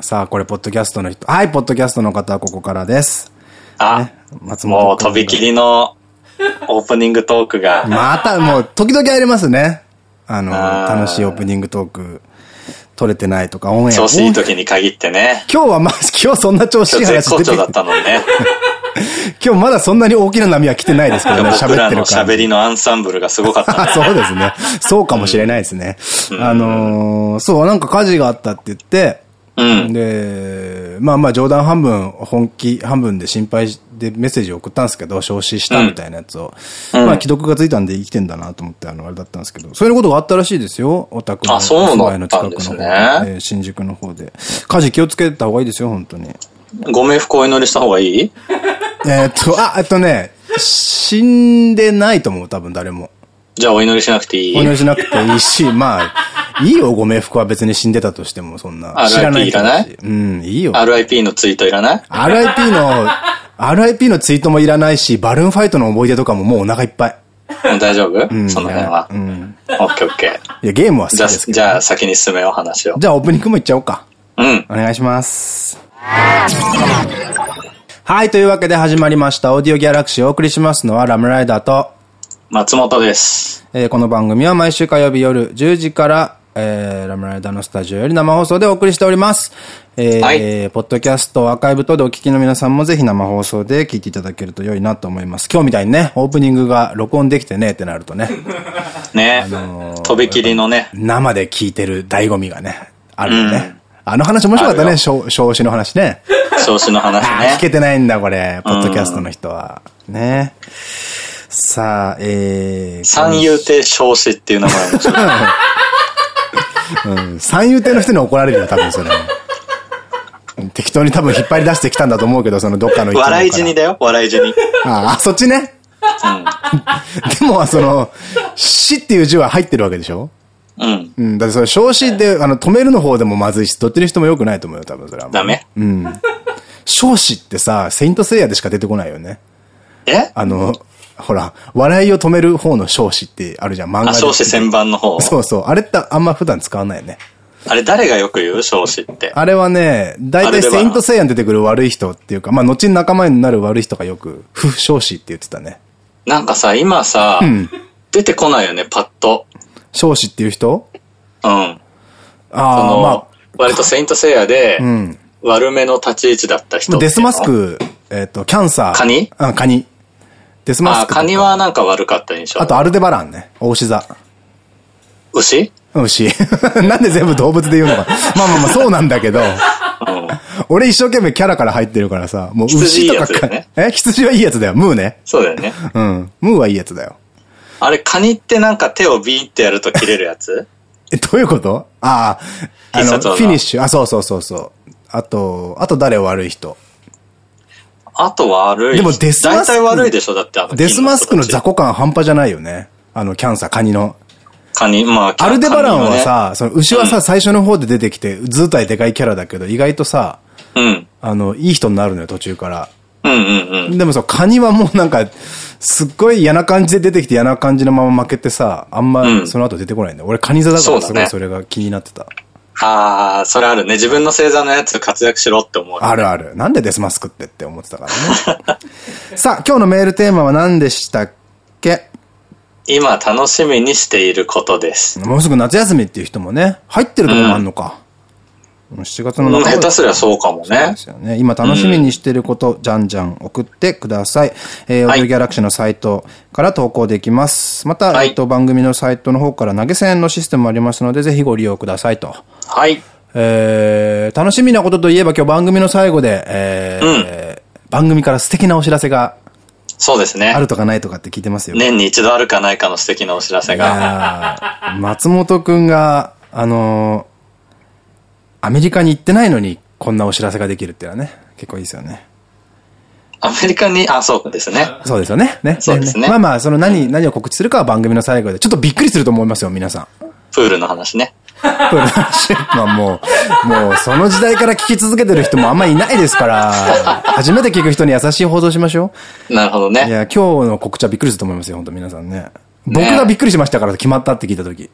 さあ、これ、ポッドキャストの人。はい、ポッドキャストの方はここからです。あ、ね、松本もう、とびきりの オープニングトークが。また、もう、時々ありますね。あの、楽しいオープニングトーク。取れてないとか、オンエア。調子いい時に限ってね。今日はまあ、今日そんな調子いい話出てだったのね。今日まだそんなに大きな波は来てないですけどね、喋ってる感じ。喋りのアンサンブルがすごかった、ね、そうですね。そうかもしれないですね。うん、あのー、そう、なんか火事があったって言って、うん、で、まあまあ冗談半分、本気半分で心配でメッセージを送ったんですけど、焼死したみたいなやつを。うん、まあ既読がついたんで生きてんだなと思って、あの、あれだったんですけど、そういうことがあったらしいですよ、お宅の。住まいの近くの方で、ねえー、新宿の方で。火事気をつけた方がいいですよ、本当に。ご冥福お祈りした方がいい？えっと、あ、えっとね、死んでないと思う、多分誰も。じゃあお祈りしなくていい？お祈りしなくていいし、まあ、いいよ、ご冥福は別に死んでたとしても、そんな。知らない？いらないうん、いいよ。RIP のツイートいらない ?RIP の、RIP のツイートもいらないし、バルーンファイトの思い出とかももうお腹いっぱい。大丈夫、うん、その辺は？うん。オッケーオッケー。いや、ゲームは好きですけど。じゃあ、先に進めよう、話を。じゃあ、オープニングもいっちゃおうか。うん。お願いします。はい、というわけで始まりました。オーディオギャラクシーをお送りしますのはラムライダーと松本です。えー、この番組は毎週火曜日夜10時からえー、ラムライダーのスタジオより生放送でお送りしております。えー、はい、ポッドキャスト、アーカイブ等でお聞きの皆さんもぜひ生放送で聞いていただけると良いなと思います。今日みたいにね、オープニングが録音できてねってなるとね。ね、あのー、とびきりのね。生で聞いてる醍醐味がね、あるよね。うんあの話面白かったね、少子の話ね。少子の話ね。聞けてないんだ、これ。ポッドキャストの人は。ね。さあ、えー。三遊亭少子っていう名前もうん。三遊亭の人に怒られるよ、多分それ。適当に多分引っ張り出してきたんだと思うけど、そのどっかの笑い死にだよ、笑い死に。ああ、そっちね。うん。でも、その、死っていう字は入ってるわけでしょ？うん。うん。だってそれ、少子で、あの、止めるの方でもまずいし、どっちの人も良くないと思うよ、多分それは。ダメうん。少子ってさ、セイントセイヤでしか出てこないよね。え？あの、ほら、笑いを止める方の少子ってあるじゃん、漫画で。少子千番の方。そうそう。あれってあんま普段使わないよね。あれ誰がよく言う？少子って。あれはね、大体セイントセイヤに出てくる悪い人っていうか、まあ後に仲間になる悪い人がよく、不少子って言ってたね。なんかさ、今さ、うん、出てこないよね、パッと。少子っていう人？うん。ああ、まあ。割とセイントセイヤで、うん、悪めの立ち位置だった人デスマスク、えっ、と、キャンサー。カニ？うん、カニ。デスマスク。あ、カニはなんか悪かった印象。あとアルデバランね。大牛座。牛？牛。なんで全部動物で言うのか。まあまあまあそうなんだけど。俺一生懸命キャラから入ってるからさ、もう牛とかか、ね、え？羊はいいやつだよ。ムーね。そうだよね。うん。ムーはいいやつだよ。あれ、カニってなんか手をビーってやると切れるやつ？え、どういうこと？ああ、あの、フィニッシュ。あ、そうそうそうそう。あと、あと誰悪い人？あと悪い。でもデスマスク。大体悪いでしょだってあの。デスマスクの雑魚感半端じゃないよね。あの、キャンサー、カニの。カニ、まあ、アルデバランはさ、その牛はさ、最初の方で出てきて、図体でかいキャラだけど、意外とさ、うん。あの、いい人になるのよ、途中から。うんうんうん。でもさ、カニはもうなんか、すっごい嫌な感じで出てきて嫌な感じのまま負けてさ、あんまその後出てこないんだよ。俺カニ座だからすごいそれが気になってた。ああ、それあるね。自分の星座のやつ活躍しろって思う、ね、あるある。なんでデスマスクってって思ってたからね。さあ、今日のメールテーマは何でしたっけ？今楽しみにしていることです。もうすぐ夏休みっていう人もね、入ってるとこもあんのか。うん、7月の中下手すりゃそうかもね。ですよね。今楽しみにしてること、うん、じゃんじゃん送ってください。えー、オーディオギャラクシーのサイトから投稿できます。また、はい、えっと、番組のサイトの方から投げ銭のシステムもありますので、ぜひご利用くださいと。はい。えー、楽しみなことといえば今日番組の最後で、えー、うん、番組から素敵なお知らせがそうですね。あるとかないとかって聞いてますよ。年に一度あるかないかの素敵なお知らせが。松本くんが、あのー、アメリカに行ってないのにこんなお知らせができるっていうのはね、結構いいですよね。アメリカに、あ、そうですね。そうですよね。ね。そうですね。まあまあ、その何、何を告知するかは番組の最後で、ちょっとびっくりすると思いますよ、皆さん。プールの話ね。プールの話。まあもう、もうその時代から聞き続けてる人もあんまりいないですから、初めて聞く人に優しい放送しましょう。なるほどね。いや、今日の告知はびっくりすると思いますよ、本当皆さんね。僕がびっくりしましたから、決まったって聞いた時。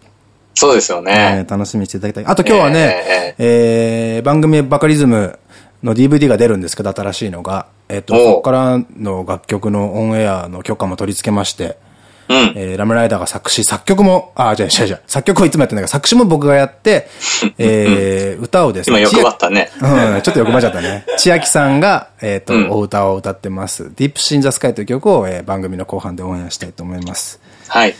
そうですよね。楽しみにしていただきたい。あと今日はね、えー、番組バカリズムの DVD が出るんですけど、新しいのが。えっ、と、そこからの楽曲のオンエアの許可も取り付けまして、うん、えー、ラムライダーが作詞、作曲も、あ、じゃあ、じゃあ、じゃ作曲をいつもやってんだけど、作詞も僕がやって、えー、歌をですね。今欲張ったね。うん、ちょっと欲張っちゃったね。千秋さんが、えっ、と、うん、お歌を歌ってます。ディープシンザスカイという曲を、えー、番組の後半でオンエアしたいと思います。はい。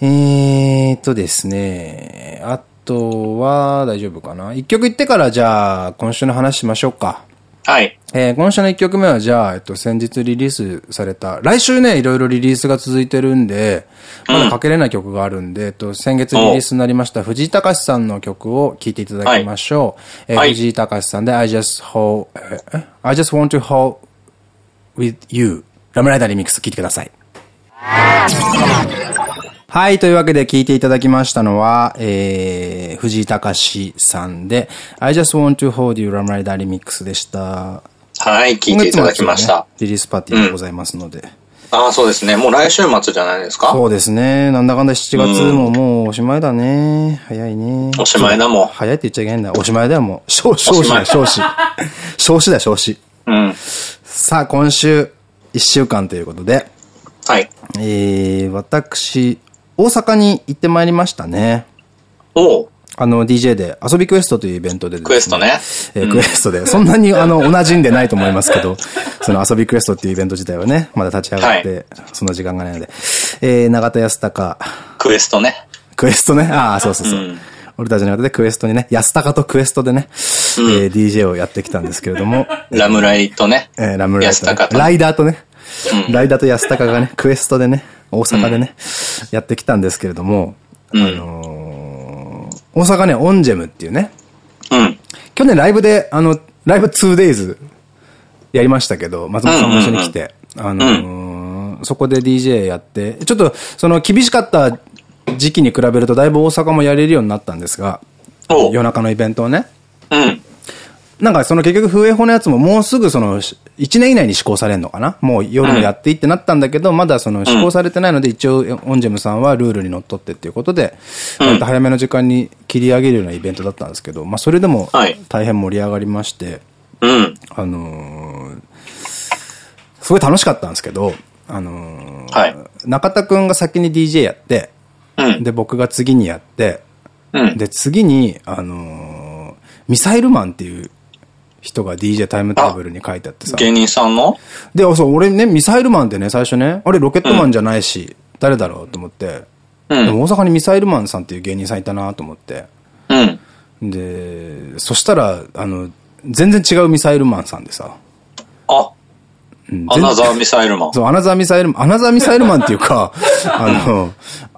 えーとですね、あとは大丈夫かな？一曲言ってからじゃあ、今週の話しましょうか。はい。えー、今週の一曲目はじゃあ、えっと、先日リリースされた、来週ね、いろいろリリースが続いてるんで、まだかけれない曲があるんで、うん、えっと、先月リリースになりました藤井隆さんの曲を聴いていただきましょう。はい、えー、藤井隆さんで I just hold, I just want to hold with you ラムライダーリミックス聴いてください。はい。というわけで聞いていただきましたのは、えー、藤井隆さんで、I just want to hold you ラムライダーリミックスでした。はい。聞いていただきました。ね、リリースパーティーがございますので。うん、ああ、そうですね。もう来週末じゃないですか？そうですね。なんだかんだ7月ももうおしまいだね。早いね。おしまいだもん。早いって言っちゃいけないんだ。おしまいだよ、もう。少子だ、少子。少子だ、少子。うん。さあ、今週1週間ということで。はい。えー、私、大阪に行ってまいりましたね。おあの、DJ で、遊びクエストというイベントで、ね、クエストね。えー、クエストで。そんなに、あの、同じんでないと思いますけど、その遊びクエストっていうイベント自体はね、まだ立ち上がって、はい、その時間がないので。えー、永田康隆。クエストね。クエストね？ああ、そうそうそう。うん、俺たちの中でクエストにね、安高とクエストでね、うん、えー、DJ をやってきたんですけれども。ラムライとね。えー、ラムライと、ね、ライダーとね。うん、ライダーと安高がね、クエストでね、大阪でね、うん、やってきたんですけれども、うん、あのー、大阪ね、オンジェムっていうね、うん、去年ライブで、あの、ライブ 2days やりましたけど、松本さんも一緒に来て、あのー、そこで DJ やって、ちょっと、その厳しかった時期に比べるとだいぶ大阪もやれるようになったんですが、夜中のイベントをね。うん。なんかその結局風営法のやつももうすぐその1年以内に施行されるのかな？もう夜もやっていいってなったんだけど、うん、まだその施行されてないので一応オンジェムさんはルールにのっとってっていうことで、うん、早めの時間に切り上げるようなイベントだったんですけど、まあそれでも大変盛り上がりまして、うん、あのー、すごい楽しかったんですけど、あの中田くんが先に DJ やって、で、僕が次にやって、で、次に、あのー、ミサイルマンっていう人が DJ タイムテーブルに書いてあってさ。芸人さんの？で、そう、俺ね、ミサイルマンってね、最初ね、あれロケットマンじゃないし、うん、誰だろうと思って。うん、でも大阪にミサイルマンさんっていう芸人さんいたなと思って。うん。で、そしたら、あの、全然違うミサイルマンさんでさ。あ、うん、アナザーミサイルマン。そう、アナザーミサイルマン、アナザーミサイルマンっていうか、あの、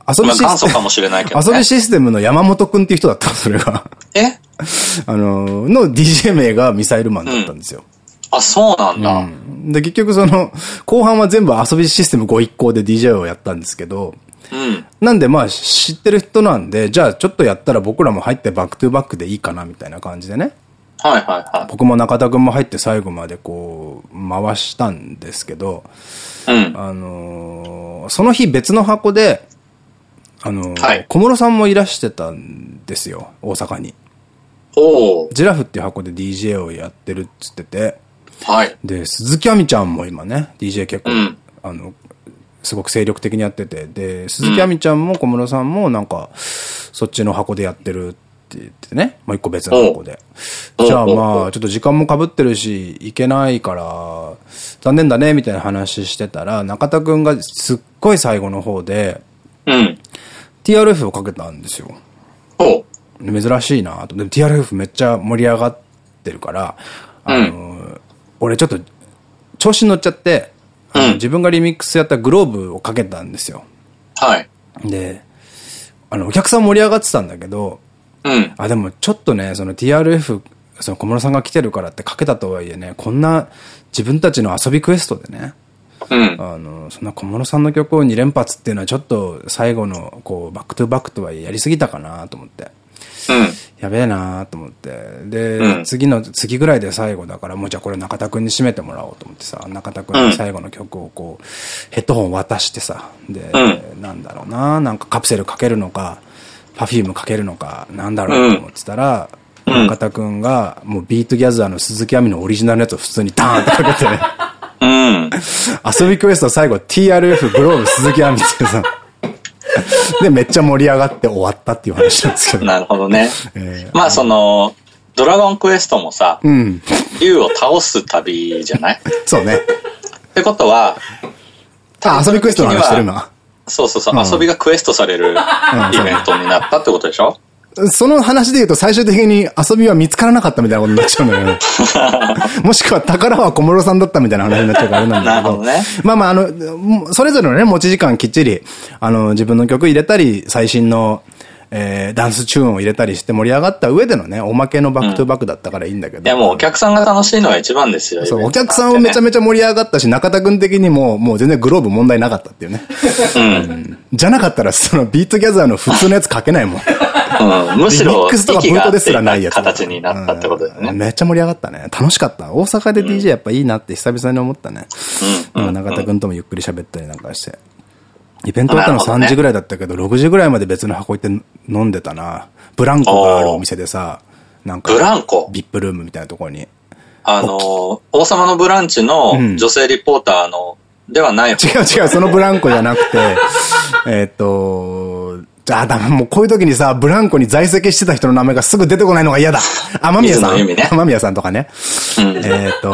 遊びシステム。かもしれないけど、ね、遊びシステムの山本くんっていう人だった、それが。え？あの、の DJ 名がミサイルマンだったんですよ。うん、あ、そうなんだ、うん。で、結局その、後半は全部遊びシステムご一行で DJ をやったんですけど、うん、なんでまあ知ってる人なんで、じゃあちょっとやったら僕らも入ってバックトゥバックでいいかなみたいな感じでね。はいはいはい。僕も中田くんも入って最後までこう、回したんですけど、うん、あのー、その日別の箱で、あのー、はい、小室さんもいらしてたんですよ、大阪に。ジラフっていう箱で DJ をやってるっつってて、はい。で、鈴木亜美ちゃんも今ね、DJ 結構、うん、あの、すごく精力的にやってて、で、鈴木亜美ちゃんも小室さんもなんか、そっちの箱でやってるって言ってね、もう一個別の箱で。じゃあまあ、ちょっと時間も被ってるし、行けないから、残念だね、みたいな話してたら、中田くんがすっごい最後の方で、うん。TRF をかけたんですよ。珍しいなと。でも TRF めっちゃ盛り上がってるから、あの、うん、俺ちょっと調子に乗っちゃって、うん、自分がリミックスやったグローブをかけたんですよ。はい。で、あの、お客さん盛り上がってたんだけど、うん。あ、でもちょっとね、その TRF、その小室さんが来てるからってかけたとはいえね、こんな自分たちの遊びクエストでね、うん、あの、そんな小室さんの曲を2連発っていうのはちょっと最後の、こう、バックトゥバックとはやりすぎたかなと思って。やべえなーと思って。で、うん、次の、次ぐらいで最後だから、もうじゃあこれ中田くんに締めてもらおうと思ってさ、中田くん。に最後の曲をこう、ヘッドホン渡してさ、で、うん、なんだろうな、なんか capsule かけるのか、 Perfume かけるのか、なんだろうと思ってたら、中田くんが、もう BE TOGETHER の鈴木亜美のオリジナルのやつを普通にダーンってかけて、うん。遊びクエスト最後 TRF グローブ鈴木亜美ってさ、で、めっちゃ盛り上がって終わったっていう話なんですけど。なるほどね。えー、まあその、ドラゴンクエストもさ、うん。竜を倒す旅じゃない？そうね。ってことは、あ、遊びクエストの話してるな。そうそうそう、うん、遊びがクエストされるイベントになったってことでしょ、その話で言うと最終的に遊びは見つからなかったみたいなことになっちゃうのよ。もしくは宝は小室さんだったみたいな話になっちゃうからあれなんだけど。どね、まあまあ、あの、それぞれのね、持ち時間きっちり、あの、自分の曲入れたり、最新の、えー、ダンスチューンを入れたりして盛り上がった上でのね、おまけのバックトゥバックだったからいいんだけど。うん、いやもうお客さんが楽しいのが一番ですよ。そう、お客さんもめちゃめちゃ盛り上がったし、中田くん的にももう全然 globe 問題なかったっていうね。うん、じゃなかったら、その BE TOGETHER の普通のやつかけないもん。うん、むしろ、ミックスとかブートですらないやつ。形になったってことだよね、めっちゃ盛り上がったね。楽しかった。大阪で DJ やっぱいいなって久々に思ったね。うん。中田くんともゆっくり喋ったりなんかして。イベント終わったの3時ぐらいだったけど、6時ぐらいまで別の箱行って飲んでたな。ブランコがあるお店でさ、なんか。ブランコ？ビップルームみたいなところに。あの、王様のブランチの女性リポーターの、ではない違う違う、そのブランコじゃなくて、えっと、じゃあ、だもうこういう時にさ、ブランコに在籍してた人の名前がすぐ出てこないのが嫌だ。雨宮さん。ね、雨宮さんとかね。うん、えっと、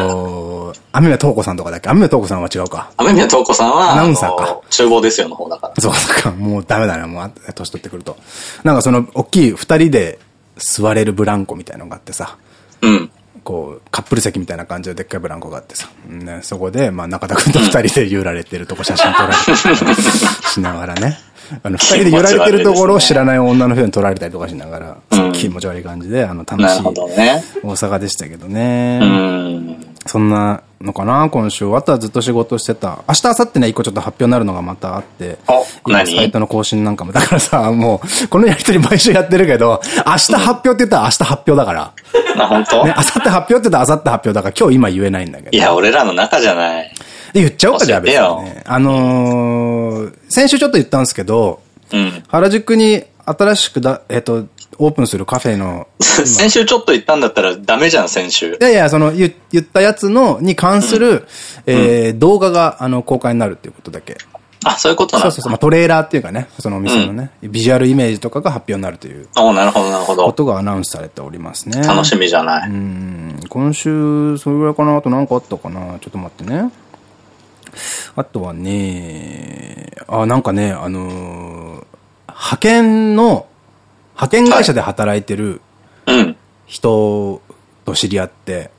雨宮東子さんとかだっけ？雨宮東子さんは違うか。雨宮東子さんは、アナウンサーか。厨房ですよの方だから。そうか、もうダメだね、もう、年取ってくると。なんかその、大きい二人で座れるブランコみたいのがあってさ。うん。こう、カップル席みたいな感じででっかいブランコがあってさ。ね、そこで、まあ中田くんと二人で揺られてるとこ写真撮られてしながらね。あの、二人で揺られてるところを知らない女の人に撮られたりとかしながら、気持ち悪い感じで、あの、楽しい大阪でしたけどね。そんなのかな、今週。あとはずっと仕事してた。明日、明後日ね、一個ちょっと発表になるのがまたあって。今、サイトの更新なんかも。だからさ、もう、このやりとり毎週やってるけど、明日発表って言ったら明日発表だから。あ、本当？ね、明後日発表って言ったら明後日発表だから、今日今言えないんだけど。いや、俺らの中じゃない。言っちゃおうか、じゃあ別に、ね。あのー、先週ちょっと言ったんですけど、うん、原宿に新しくだ、えっ、と、オープンするカフェの。先週ちょっと言ったんだったらダメじゃん、先週。いやいや、その言言ったやつの、に関する、うん、えー、動画が、あの、公開になるっていうことだけ。あ、そういうことなんそうそうそう。まあ、トレーラーっていうかね、そのお店のね、うん、ビジュアルイメージとかが発表になるという。おなるほど、なるほど。ことがアナウンスされておりますね。楽しみじゃない。うん。今週、それぐらいかな？あと何かあったかな？ちょっと待ってね。あとはね、あ、なんかね、あのー、派遣の、派遣会社で働いてる人と知り合って、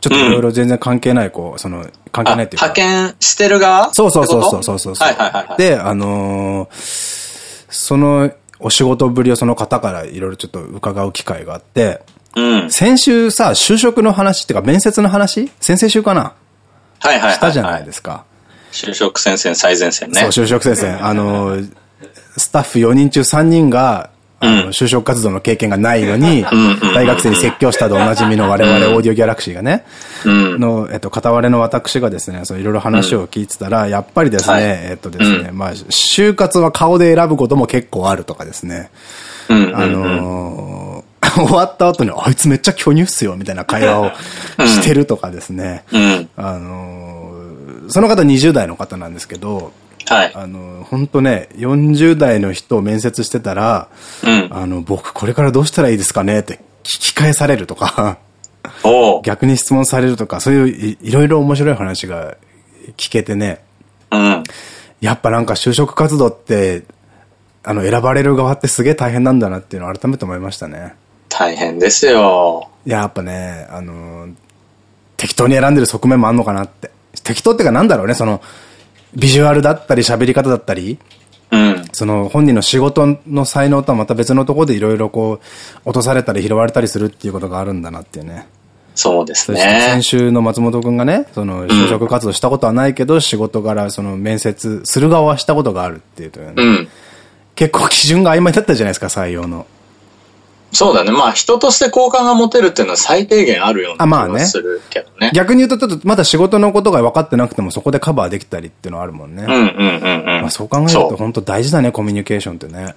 ちょっといろいろ全然関係ない、こう、その、関係ないっていうか。派遣してる側？そうそうそうそうそうそう。はいはいはい。で、あのー、そのお仕事ぶりをその方からいろいろちょっと伺う機会があって、うん、先週さ、就職の話っていうか面接の話？先々週かな？はいはい。したじゃないですか。就職戦線最前線ね。そう、就職戦線。あのー、スタッフ4人中3人が、あの、就職活動の経験がないのに、大学生に説教したでおなじみの我々オーディオギャラクシーがね、の、えっと、片割れの私がですね、そういろいろ話を聞いてたら、やっぱりですね、えっとですね、まあ、就活は顔で選ぶことも結構あるとかですね、あの 終わった後に、あいつめっちゃ巨乳っすよ、みたいな会話をしてるとかですね、あのその方20代の方なんですけど、はい。あの、本当ね、40代の人を面接してたら、うん、あの、僕これからどうしたらいいですかね？って聞き返されるとか 逆に質問されるとか、そういういろいろ面白い話が聞けてね、うん。やっぱなんか就職活動って、あの、選ばれる側ってすげえ大変なんだなっていうのを改めて思いましたね。大変ですよ。やっぱね、あの、適当に選んでる側面もあんのかなって。適当ってかなんだろうね、その、ビジュアルだったり喋り方だったり、うん、その本人の仕事の才能とはまた別のところでいろいろこう、落とされたり拾われたりするっていうことがあるんだなっていうね。そうですね。先週の松本くんがね、その就職活動したことはないけど、うん、仕事柄その面接する側はしたことがあるっていうと、ね、うん、結構基準が曖昧だったじゃないですか、採用の。そうだね。まあ人として好感が持てるっていうのは最低限あるような気がするけどね。まあね逆に言うとちょっとまだ仕事のことが分かってなくてもそこでカバーできたりっていうのはあるもんね。うんうんうんうん。まあそう考えると本当大事だね、コミュニケーションってね。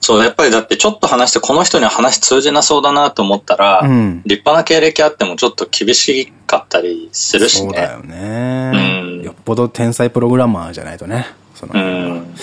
そう、やっぱりだってちょっと話してこの人には話通じなそうだなと思ったら、うん、立派な経歴あってもちょっと厳しかったりするしね。そうだよね。うん、よっぽど天才プログラマーじゃないとね。その、うん、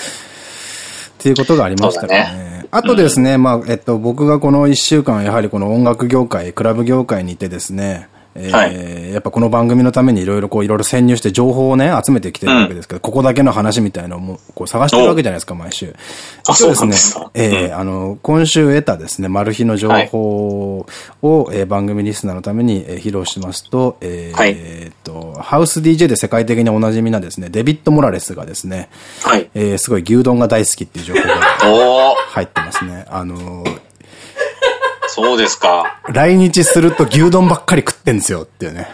っていうことがありましたね。ねあとですね、まあ、えっと、僕がこの一週間、やはりこの音楽業界、クラブ業界にいてですね、えー、はい、やっぱこの番組のためにいろいろこういろいろ潜入して情報をね、集めてきてるわけですけど、うん、ここだけの話みたいなのもこう探してるわけじゃないですか、毎週。そうですね。えー、あの、今週得たですね、マル秘の情報を、はい、えー、番組リスナーのために、えー、披露しますと、えー、はい、えっと、ハウス DJ で世界的におなじみなですね、デビッド・モラレスがですね、はい、えー、すごい牛丼が大好きっていう情報が入ってますね。あのそうですか。来日すると牛丼ばっかり食ってんですよっていうね、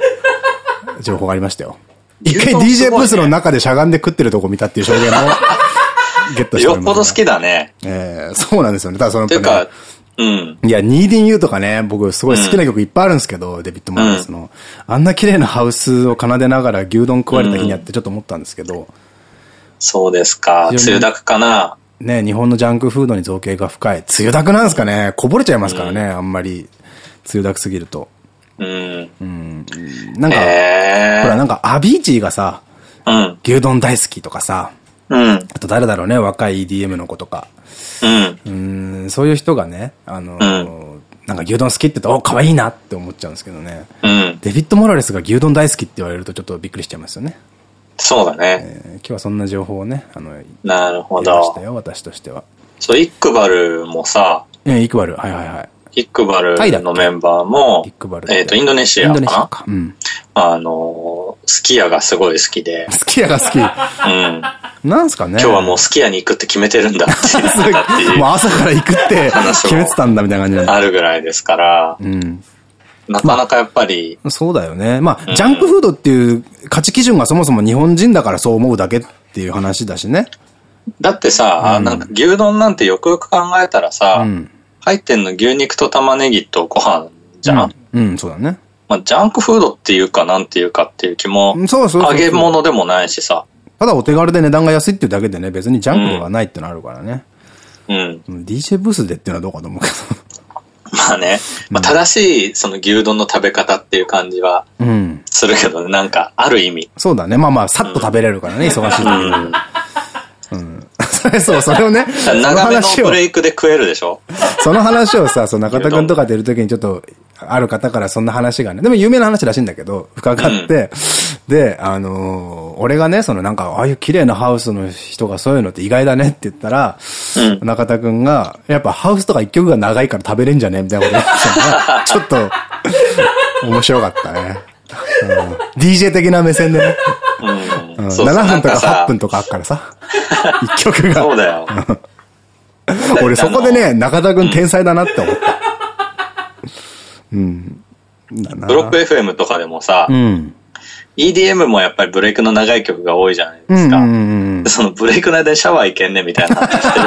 情報がありましたよ。一回 DJ ブースの中でしゃがんで食ってるとこ見たっていう証言も ゲットしてよっぽど好きだね。ええー、そうなんですよね。ただその、ていうか、うん。いや、ニーディンユーとかね、僕すごい好きな曲いっぱいあるんですけど、うん、デビッド・モーレスの。あんな綺麗なハウスを奏でながら牛丼食われた日にあってちょっと思ったんですけど。そうですか。梅雨だくかな。ね、日本のジャンクフードに造形が深い。梅雨だくなんですかね。こぼれちゃいますからね、うん、あんまり、梅雨だくすぎると。うん。うん。なんか、ほら、なんか、アビーチーがさ、うん、牛丼大好きとかさ、うん。あと誰だろうね、若い EDM の子とか。うん。うん、そういう人がね、あの、うん、なんか牛丼好きって言ったら、お、可愛いなって思っちゃうんですけどね。うん。デビッド・モラレスが牛丼大好きって言われるとちょっとびっくりしちゃいますよね。そうだね。えー、今日はそんな情報をね、あの、なるほど。ましたよ、私としては。そう、イックバルもさ、え、イックバル、はいはいはい。イックバルのメンバーも、イックバルえっと、インドネシアかな？インドネシアか？うん。あの、スキヤがすごい好きで。スキヤが好きうん。なんすかね？今日はもうスキヤに行くって決めてるんだって もう朝から行くって決めてたんだみたいな感じあるぐらいですから、うん。なかなかやっぱり。まあ、そうだよね。まあ、ジャンクフードっていう価値基準がそもそも日本人だからそう思うだけっていう話だしね。だってさ、うん、なんか牛丼なんてよくよく考えたらさ、うん、入ってんの牛肉と玉ねぎとご飯じゃん、うん、うん、そうだね。まあ、ジャンクフードっていうかなんていうかっていう気も、そうそう揚げ物でもないしさ。ただお手軽で値段が安いっていうだけでね、別にジャンクではないってのあるからね。うん。DJ ブースでっていうのはどうかと思うけど。まあね、まあ、正しいその牛丼の食べ方っていう感じはするけどね、なんかある意味。そうだね。まあまあ、さっと食べれるからね、忙しい時に。うん。そう、それをね。長めのブレイクで食えるでしょ？その話をさ、そう中田くんとか出るときにちょっと、ある方からそんな話がね、でも有名な話らしいんだけど、深かって、うん、で、あのー、俺がね、そのなんか、ああいう綺麗なハウスの人がそういうのって意外だねって言ったら、うん、中田くんが、やっぱハウスとか一曲が長いから食べれんじゃね？みたいなこと言ってたら、ちょっと、面白かったね。うん、DJ 的な目線でね。うん、7分とか8分とかあっからさ。一曲が。そうだよ。俺そこでね、中田くん天才だなって思った。うん。ブロック FM とかでもさ、うん、EDM もやっぱりブレイクの長い曲が多いじゃないですか。そのブレイクの間にシャワー行けんねみたいな話してる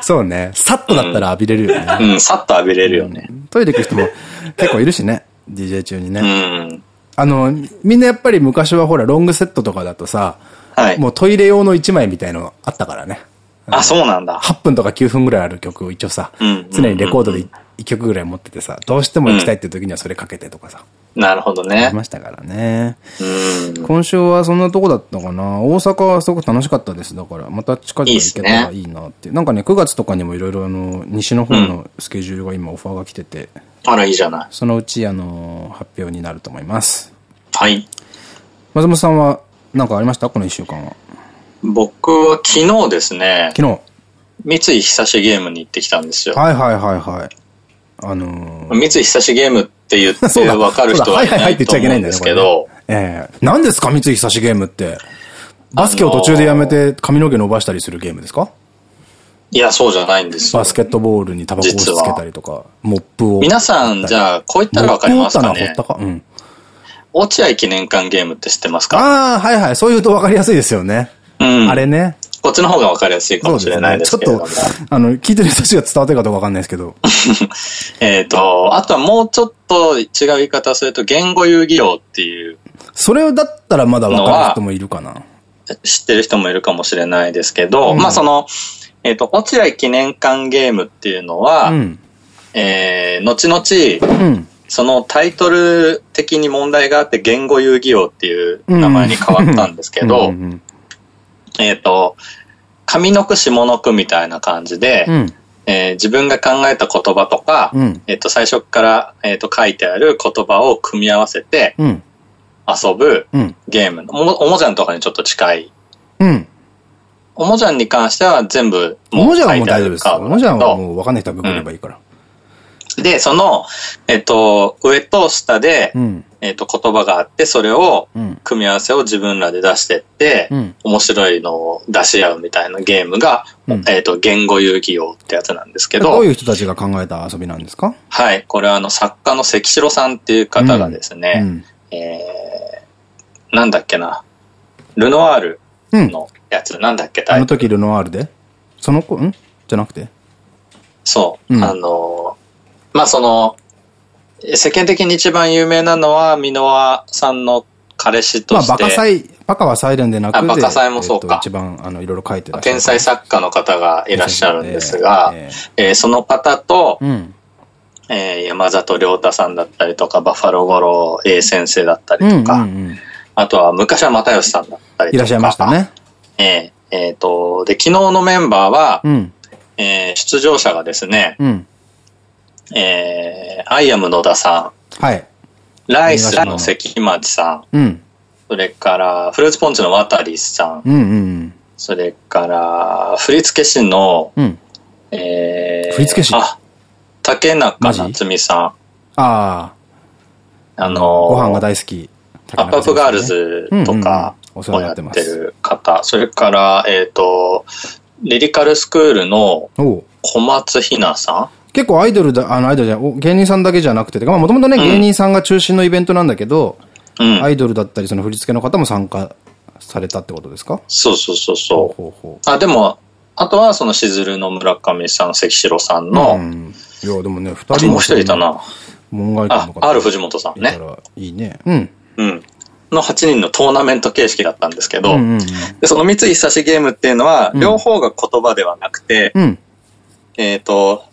そうね。さっとだったら浴びれるよね。うん、さっと浴びれるよね。トイレ行く人も結構いるしね。DJ 中にね。うん。あの、みんなやっぱり昔はほら、ロングセットとかだとさ、はい、もうトイレ用の1枚みたいのあったからね。あ、そうなんだ。8分とか9分ぐらいある曲を一応さ、常にレコードで1曲ぐらい持っててさ、どうしても行きたいっていう時にはそれかけてとかさ。なるほどね。ありましたからね。今週はそんなとこだったかな。大阪はすごく楽しかったです。だから、また近々行けたらいいなっていう。なんかね、9月とかにもいろいろあの、西の方のスケジュールが今オファーが来てて。あら、いいじゃない。そのうち、あの、発表になると思います。はい。松本さんは何かありました？この1週間は。僕は昨日ですね。昨日。三井久しゲームに行ってきたんですよ。はいはいはいはい。あのー、三井久しゲームって言って 分かる人はいないと思うんですけど。ええー。何ですか三井久しゲームって？バスケを途中でやめて髪の毛伸ばしたりするゲームですか？いや、そうじゃないんですよ。バスケットボールにタバコをつけたりとか、モップを。皆さん、じゃあ、こう言ったらわかりますかねったかうん。落合記念館ゲームって知ってますかああ、はいはい。そう言うとわかりやすいですよね。うん。あれね。こっちの方が分かりやすいかもしれないですけど、ね、ちょっと、あの、聞いてる人たちが伝わってるかどうか分かんないですけど。えっと、あとはもうちょっと違う言い方すると、言語遊戯王っていう。それだったらまだ分かる人もいるかな。知ってる人もいるかもしれないですけど、うん、まあその、えっ、ー、と、落合記念館ゲームっていうのは、うん、えー、後々、うん、そのタイトル的に問題があって言語遊戯王っていう名前に変わったんですけど、えっと、上の句下の句みたいな感じで、うんえー、自分が考えた言葉とか、うん、えっと、最初から、えっと、書いてある言葉を組み合わせて、遊ぶゲーム、うん、おもちゃんとかにちょっと近い。うん。おもちゃんに関しては全部もう書いてあるおもちゃんはもう大丈夫です。おもちゃんはもう分かんない人はググればいいから。で、その、えっと、上と下で、うん、えっと、言葉があって、それを、組み合わせを自分らで出してって、うん、面白いのを出し合うみたいなゲームが、うん、えっと、言語遊戯王ってやつなんですけど。どういう人たちが考えた遊びなんですか？はい。これはあの、作家の関城さんっていう方がですね、えー、なんだっけな、ルノワールのやつ、なんだっけ、あの時ルノワールで？その子、ん？じゃなくて？そう。あの、まあその、世間的に一番有名なのは、箕輪さんの彼氏として。まあ、バカサイ、バカはサイレンでなくて、バカサイもそうか。一番、あの、いろいろ書いてた。天才作家の方がいらっしゃるんですが、えー、えー、その方と、うん、えー、山里亮太さんだったりとか、バッファロー五郎 A 先生だったりとか、あとは昔は又吉さんだったりとか。いらっしゃいましたね。えー、えー、と、で、昨日のメンバーは、うん、えー、出場者がですね、うんえー、アイアム野田さん。はい。ライスの関町さん。うん。それから、フルーツポンチの亘さん。うんうん。それから、振付師の、うん。えー、振付師？あ、竹中夏海さん。ああ。あのー、ご飯が大好き。アップアップガールズとかをやってる方。それから、えっ、ー、と、リリカルスクールの小松ひなさん。結構アイドルだ、あの、アイドルじゃ芸人さんだけじゃなくて、まあもともとね、芸人さんが中心のイベントなんだけど、うん、アイドルだったり、その振り付けの方も参加されたってことですか？そうそうそうそう。ほうほうあ、でも、あとはそのしずるの村上さん、関城さんの、うん、いや、でもね、二人もう一人いたな。門外漢の方。あ、る藤本さんね。いいね。うん。うん。の8人のトーナメント形式だったんですけど、でその三井久志ゲームっていうのは、両方が言葉ではなくて、うん、えっと、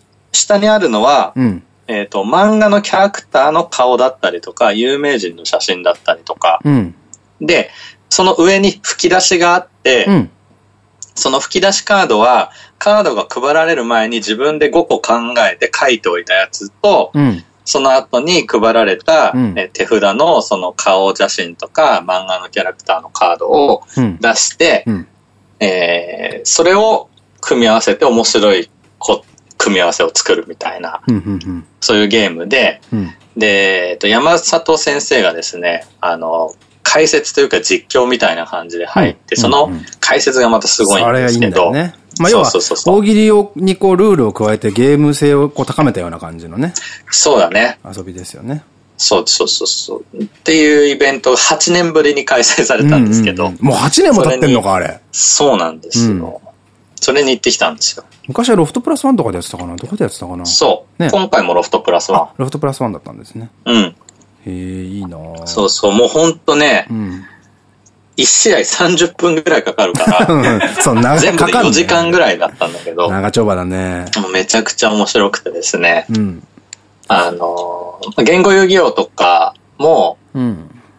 下にあるのは、うん、えっと、漫画のキャラクターの顔だったりとか、有名人の写真だったりとか、うん、で、その上に吹き出しがあって、うん、その吹き出しカードは、カードが配られる前に自分で5個考えて書いておいたやつと、その後に配られた、え手札のその顔写真とか漫画のキャラクターのカードを出して、えー、それを組み合わせて面白いこ組み合わせを作るみたいな、そういうゲームで、うん、で、えっと、山里先生がですね、あの、解説というか実況みたいな感じで入って、その解説がまたすごいんですけど、ね、まあ、要は、大喜利にこう、ルールを加えてゲーム性をこう高めたような感じのね。そうだね。遊びですよね。そうそうそうそう。っていうイベント8年ぶりに開催されたんですけど。もう8年も経ってんのか、あれ。そうなんですよ。うんそれに行ってきたんですよ。昔はロフトプラスワンとかでやってたかな？どこでやってたかな？そう。ね、今回もロフトプラスワン。ロフトプラスワンだったんですね。うん。へえ、いいなそうそう、もうほんとね、うん、1試合30分ぐらいかかるから、そう、長全部で4時間ぐらいだったんだけど、長丁場だね。もうめちゃくちゃ面白くてですね、うん、あの、言語遊戯王とかも、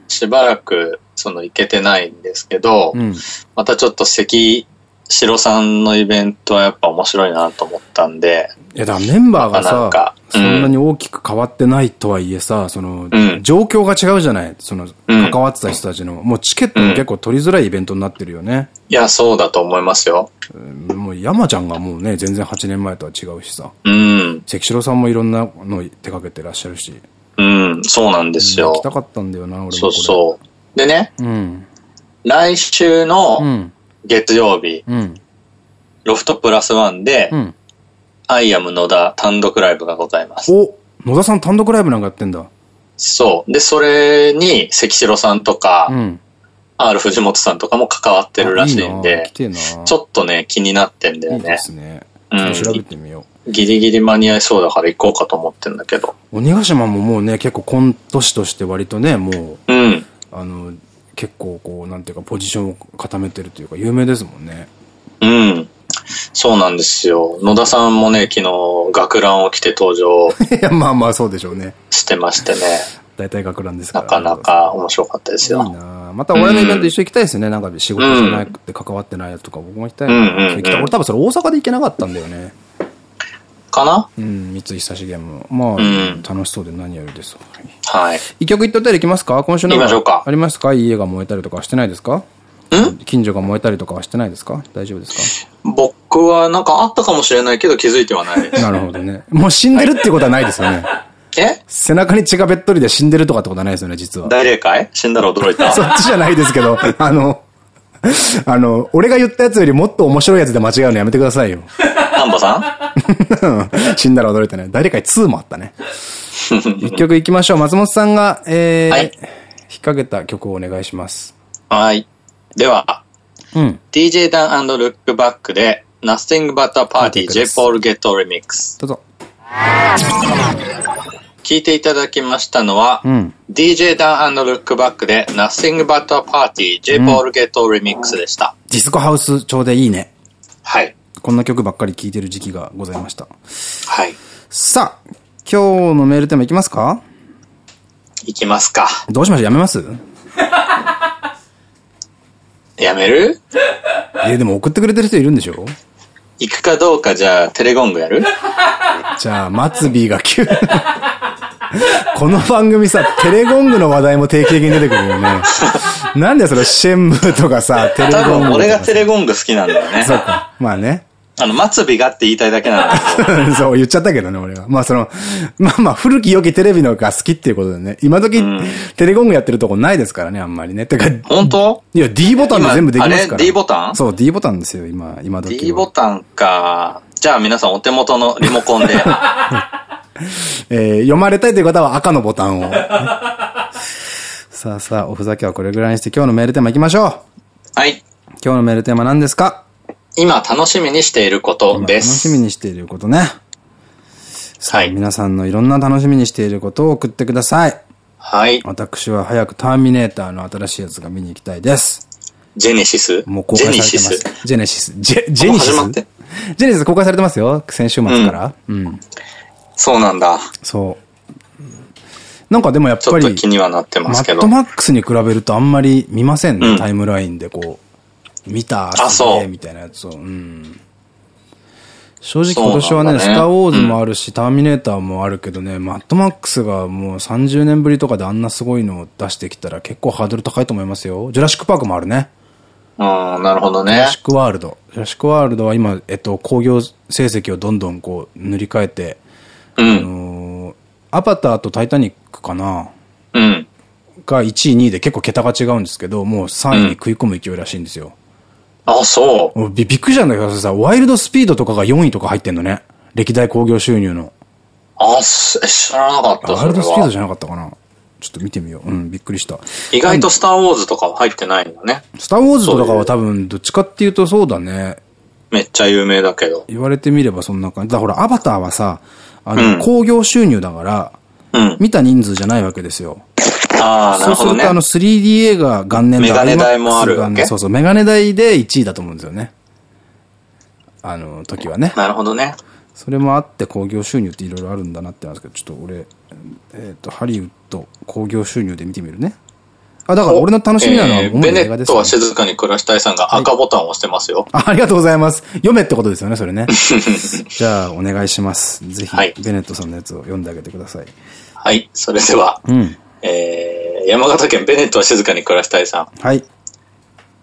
しばらく、その、行けてないんですけど、うん、またちょっと席白さんのイベントはやっぱ面白いなと思ったんで。いや、だメンバーがさ、そんなに大きく変わってないとはいえさ、その、状況が違うじゃない？その、関わってた人たちの。もうチケットも結構取りづらいイベントになってるよね。いや、そうだと思いますよ。もう山ちゃんがもうね、全然8年前とは違うしさ。うん。関城さんもいろんなの手掛けてらっしゃるし。うん、そうなんですよ。行きたかったんだよな、俺も。そうそう。でね、うん、来週の、うん月曜日、うん、ロフトプラスワンで、うん、アイアム野田単独ライブがございます。お野田さん単独ライブなんかやってんだ。そう。で、それに関城さんとか、うん、R 藤本さんとかも関わってるらしいんで、いいちょっとね、気になってんだよね。いいですね。うん、調べてみよう。ギリギリ間に合いそうだから行こうかと思ってんだけど。鬼ヶ島ももうね、結構コント師として割とね、もう、うん。あの、結構こう、なんていうか、ポジションを固めてるというか、有名ですもんね。うん。そうなんですよ。野田さんもね、昨日、学ランを着て登場。いや、まあまあそうでしょうね。してましてね。大体学ランですから。なかなか面白かったですよ。いいなまた俺のイベント一緒行きたいですよね。なんか仕事じゃなくて関わってないやつとか僕も行きたいな。俺多分それ大阪で行けなかったんだよね。かな？うん、三井久しゲーム。まあ、うん、楽しそうで何よりです。はい。一曲いったりいきますか？今週の。行きましょうか。ありますか？家が燃えたりとかしてないですか？ん？近所が燃えたりとかはしてないですか？大丈夫ですか？僕はなんかあったかもしれないけど気づいてはないです。なるほどね。もう死んでるってことはないですよね。え？背中に血がべっとりで死んでるとかってことはないですよね、実は。大霊界？死んだら驚いた。そっちじゃないですけど、あの、あの、俺が言ったやつよりもっと面白いやつで間違うのやめてくださいよ。丹波さん？死んだら驚いたね。大霊界2もあったね。一曲いきましょう。松本さんが、えー、はい、引っ掛けた曲をお願いします。はい。では、うん、DJ ダンルックバックで Nothing But a Party J. Paul Get Remix。どうぞ。聞いていただきましたのは、うん、DJ ダンルックバックで Nothing But a Party J. Paul Get Remix でした、ディスコハウス調でいいね。はい。こんな曲ばっかり聴いてる時期がございました。はい。さあ、今日のメールテーマいきますか？いきますか。どうしましょうやめます？やめる？え、でも送ってくれてる人いるんでしょ？行くかどうかじゃあテレゴングやる？じゃあ、末尾が急 この番組さ、テレゴングの話題も定期的に出てくるよね。なんでそれ、シェンムーとかさ、テレゴング。多分俺がテレゴング好きなんだよね。そうか。まあね。あの、末尾がって言いたいだけなんだけど。そう、言っちゃったけどね、俺は。まあその、まあまあ、古き良きテレビのが好きっていうことでね。今時、うん、テレゴングやってるとこないですからね、あんまりね。てか、本当？いや、D ボタンで全部できますから。あれ ?D ボタン？そう、D ボタンですよ、今、今時。D ボタンか。じゃあ皆さんお手元のリモコンで。えー、読まれたいという方は赤のボタンを。さあさあ、おふざけはこれぐらいにして今日のメールテーマ行きましょう。はい。今日のメールテーマ何ですか？今楽しみにしていることです。楽しみにしていることね。はい。皆さんのいろんな楽しみにしていることを送ってください。はい。私は早くターミネーターの新しいやつが見に行きたいです。ジェネシス？もう公開されてます。ジェネシス？ジェ、ジェネシス？ジェネシス公開されてますよ。先週末から。うん。うん、そうなんだ。そう。なんかでもやっぱり。ちょっと気にはなってますけど。マットマックスに比べるとあんまり見ませんね、うん、タイムラインでこう。見た、あ、そう。みたいなやつを。うん。正直今年はね、ねスターウォーズもあるし、うん、ターミネーターもあるけどね、マッドマックスがもう30年ぶりとかであんなすごいのを出してきたら結構ハードル高いと思いますよ。ジュラシックパークもあるね。ああ、なるほどね。ジュラシックワールド。ジュラシックワールドは今、えっと、興行成績をどんどんこう塗り替えて、うん、あのー、アバターとタイタニックかな？うん。が1位、2位で結構桁が違うんですけど、もう3位に食い込む勢いらしいんですよ。あ、そう。びびっくりしたんだけどさ、ワイルドスピードとかが4位とか入ってんのね。歴代興行収入の。あ、知らなかった。ワイルドスピードじゃなかったかな。ちょっと見てみよう。うん、びっくりした。意外とスターウォーズとかは入ってないんだね。スターウォーズとかは多分、どっちかっていうとそうだね。めっちゃ有名だけど。言われてみればそんな感じ。だほら、アバターはさ、あの、興行収入だから、うん、見た人数じゃないわけですよ。そうするとあの 3D 映画元年だメガネ代もあるそうそう、メガネ代で1位だと思うんですよね。あの、時はね。なるほどね。それもあって興行収入っていろいろあるんだなってなんですけど、ちょっと俺、えっ、ー、と、ハリウッド興行収入で見てみるね。あ、だから俺の楽しみなのは、えー、ベネットは静かに暮らしたいさんが赤ボタンを押してますよ。はい、あ。ありがとうございます。読めってことですよね、それね。じゃあ、お願いします。ぜひ、はい、ベネットさんのやつを読んであげてください。はい、それでは、うん、えー、山形県ベネットは静かに暮らしたいさん。はい。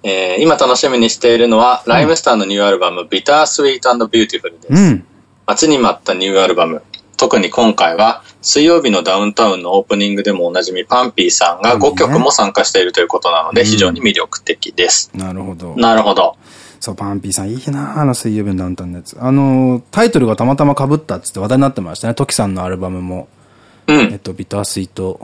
えー、今楽しみにしているのは、 RHYMESTER のニューアルバム、 Bitter, Sweet & Beautiful です。うん。待ちに待ったニューアルバム。特に今回は、水曜日のダウンタウンのオープニングでもおなじみ PUNPEE さんが5曲も参加しているということなので、非常に魅力的です。なるほど。なるほど。そう、パンピーさんいいなあの水曜日のダウンタウンのやつ。あの、タイトルがたまたま被ったっつって話題になってましたね。トキさんのアルバムも。うん。えっと、ビタースイート、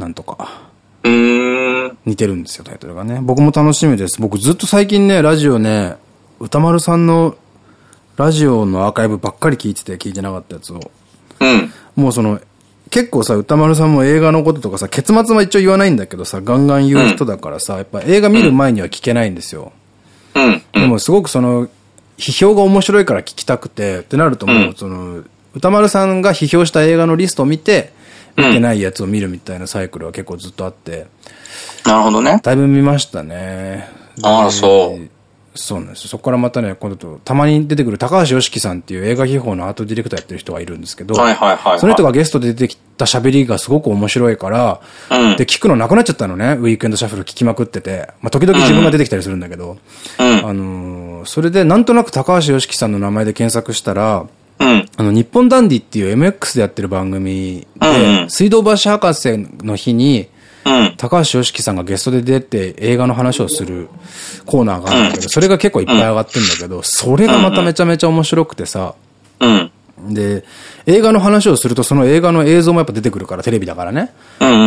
なんとか。うん。似てるんですよ、タイトルがね。僕も楽しみです。僕ずっと最近ね、ラジオね、歌丸さんのラジオのアーカイブばっかり聞いてて聞いてなかったやつを。うん。もうその、結構さ、歌丸さんも映画のこととかさ、結末は一応言わないんだけどさ、ガンガン言う人だからさ、やっぱ映画見る前には聞けないんですよ。うん。でもすごくその、批評が面白いから聞きたくて、ってなるともう、その、歌丸さんが批評した映画のリストを見て、見てないやつを見るみたいなサイクルは結構ずっとあって。なるほどね。だいぶ見ましたね。ああ、そう。そうなんですそこからまたね、今度と、たまに出てくる高橋良樹さんっていう映画秘宝のアートディレクターやってる人がいるんですけど、その人がゲストで出てきた喋りがすごく面白いから、うん、で、聞くのなくなっちゃったのね、ウィークエンドシャッフル聞きまくってて、まあ、時々自分が出てきたりするんだけど、うん、あのー、それでなんとなく高橋良樹さんの名前で検索したら、うん、あの、日本ダンディっていう MX でやってる番組で、水道橋博士の日に、高橋良樹さんがゲストで出て映画の話をするコーナーがあるんだけど、それが結構いっぱい上がってんだけど、それがまためちゃめちゃ面白くてさ、で、映画の話をするとその映画の映像もやっぱ出てくるから、テレビだからね。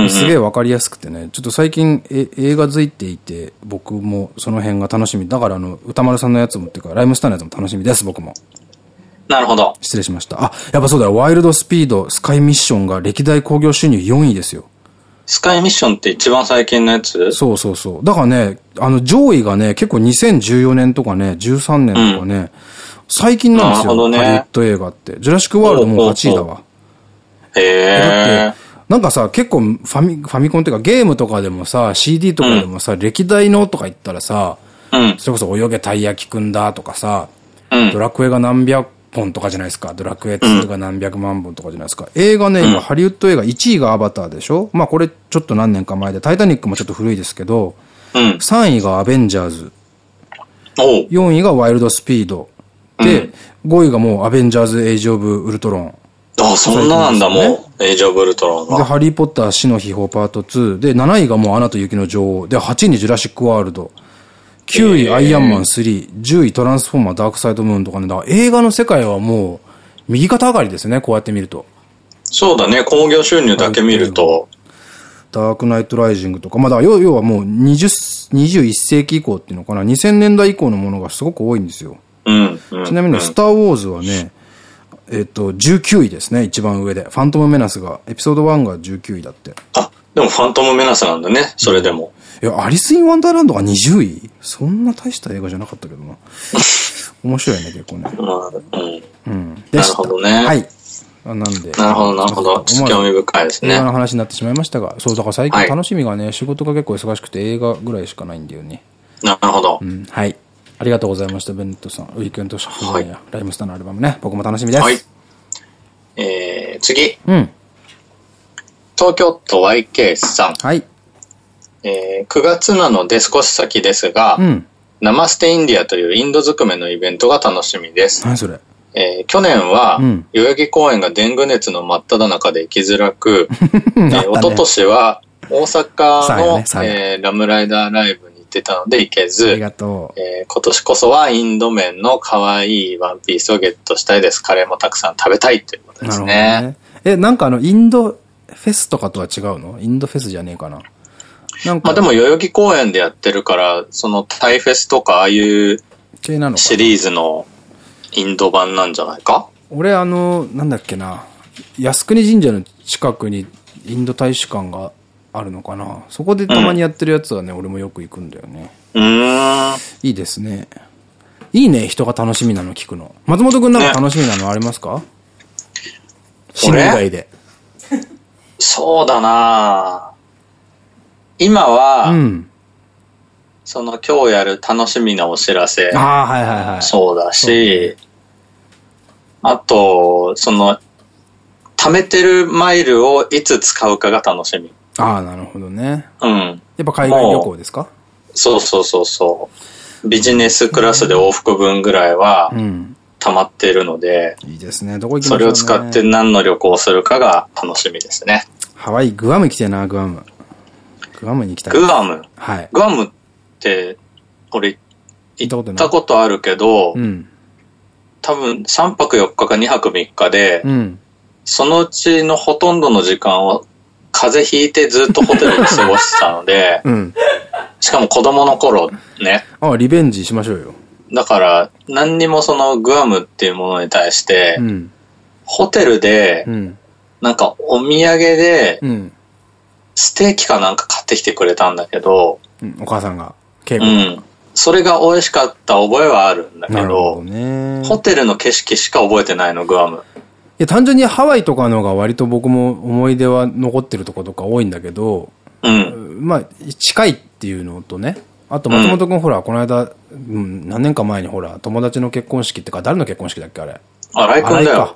すげえわかりやすくてね、ちょっと最近え映画づいていて、僕もその辺が楽しみ。だからあの、歌丸さんのやつもっていうか、ライムスターのやつも楽しみです、僕も。なるほど。失礼しました。あ、やっぱそうだよ。ワイルドスピード、スカイミッションが歴代興行収入4位ですよ。スカイミッションって一番最近のやつ？そうそうそう。だからね、あの上位がね、結構2014年とかね、13年とかね、うん、最近なんですよ。ね、ハリウッド映画って。ジュラシックワールドもう8位だわ。へえ。なんかさ、結構ファミ、ファミコンっていうかゲームとかでもさ、CD とかでもさ、うん、歴代のとか言ったらさ、うん、それこそ泳げたい焼きくんだとかさ、うん、ドラクエが何百本とかじゃないですか。ドラクエ2が何百万本とかじゃないですか。映画ね、今、ハリウッド映画1位がアバターでしょまあこれちょっと何年か前で、タイタニックもちょっと古いですけど、うん、3位がアベンジャーズ。4位がワイルドスピード。で、うん、5位がもうアベンジャーズ・エイジ・オブ・ウルトロン。あ、そんななんだ、もう。エイジ・オブ・ウルトロンが。で、ハリー・ポッター死の秘宝パート2。で、7位がもうアナと雪の女王。で、8位にジュラシック・ワールド。9位、アイアンマン3。10位、トランスフォーマー、ダークサイドムーンとかね。だから映画の世界はもう、右肩上がりですね、こうやって見ると。そうだね、興行収入だけ見ると。ダークナイトライジングとか、まあだ要要はもう20、21世紀以降っていうのかな、2000年代以降のものがすごく多いんですよ。うん。ちなみに、スター・ウォーズはね、えっと、19位ですね、一番上で。ファントム・メナスが、エピソード1が19位だって。あ、でもファントム・メナスなんだね、それでも。いや、アリス・イン・ワンダーランドが20位？そんな大した映画じゃなかったけどな。面白いね、結構ね。うん。うん。なるほどね。はい。なんで。なるほど、なるほど。興味深いですね。映画の話になってしまいましたが、そう、だから最近楽しみがね、仕事が結構忙しくて映画ぐらいしかないんだよね。なるほど。うん、はい。ありがとうございました、ベンネットさん。ウィークエンドシャッフルや、ライムスターのアルバムね。僕も楽しみです。はい。えー、次。うん。東京都 YK さん。はい。えー、9月なので少し先ですが、うん、ナマステインディアというインドずくめのイベントが楽しみです。何それ？えー、去年は、代々木公園がデング熱の真っ只中で行きづらく、ね、えー、一昨年は大阪の、ねえー、ラムライダーライブに行ってたので行けず、ありがとう。えー、今年こそはインド麺の可愛いワンピースをゲットしたいです。カレーもたくさん食べたいということですね。ねえ、なんかあの、インドフェスとかとは違うの？インドフェスじゃねえかな。まあでも代々木公園でやってるから、そのタイフェスとかああいうシリーズのインド版なんじゃないか？俺あの、なんだっけな、靖国神社の近くにインド大使館があるのかな？そこでたまにやってるやつはね、うん、俺もよく行くんだよね。うん。いいですね。いいね、人が楽しみなの聞くの。松本くんなんか楽しみなのありますか、ね、死ぬ以外で。そうだな今は、うん、その今日やる楽しみなお知らせ。あはいはいはい。そうだし、あと、その、貯めてるマイルをいつ使うかが楽しみ。ああ、なるほどね。うん。やっぱ海外旅行ですか？そうそうそうそう。ビジネスクラスで往復分ぐらいは、溜まってるので、いいですね。どこ行きましょう、ね、それを使って何の旅行をするかが楽しみですね。ハワイ、グアム来てな、グアム。グアムに行きたい。グアム？はい。グアムって、俺、行ったことあるけど、うん、多分3泊4日か2泊3日で、うん、そのうちのほとんどの時間を風邪ひいてずっとホテルで過ごしてたので、うん、しかも子供の頃ね。ああ、リベンジしましょうよ。だから、何にもそのグアムっていうものに対して、うん、ホテルで、なんかお土産で、ステーキかなんか買ってきてくれたんだけど、お母さんが、稽古うん。それが美味しかった覚えはあるんだけど、どね、ホテルの景色しか覚えてないの、グアム。いや、単純にハワイとかのが割と僕も思い出は残ってるとことか多いんだけど、うん。まあ、近いっていうのとね、あと松本くんほら、この間、うん、何年か前にほら、友達の結婚式ってか、誰の結婚式だっけあれ。荒井くんだよ。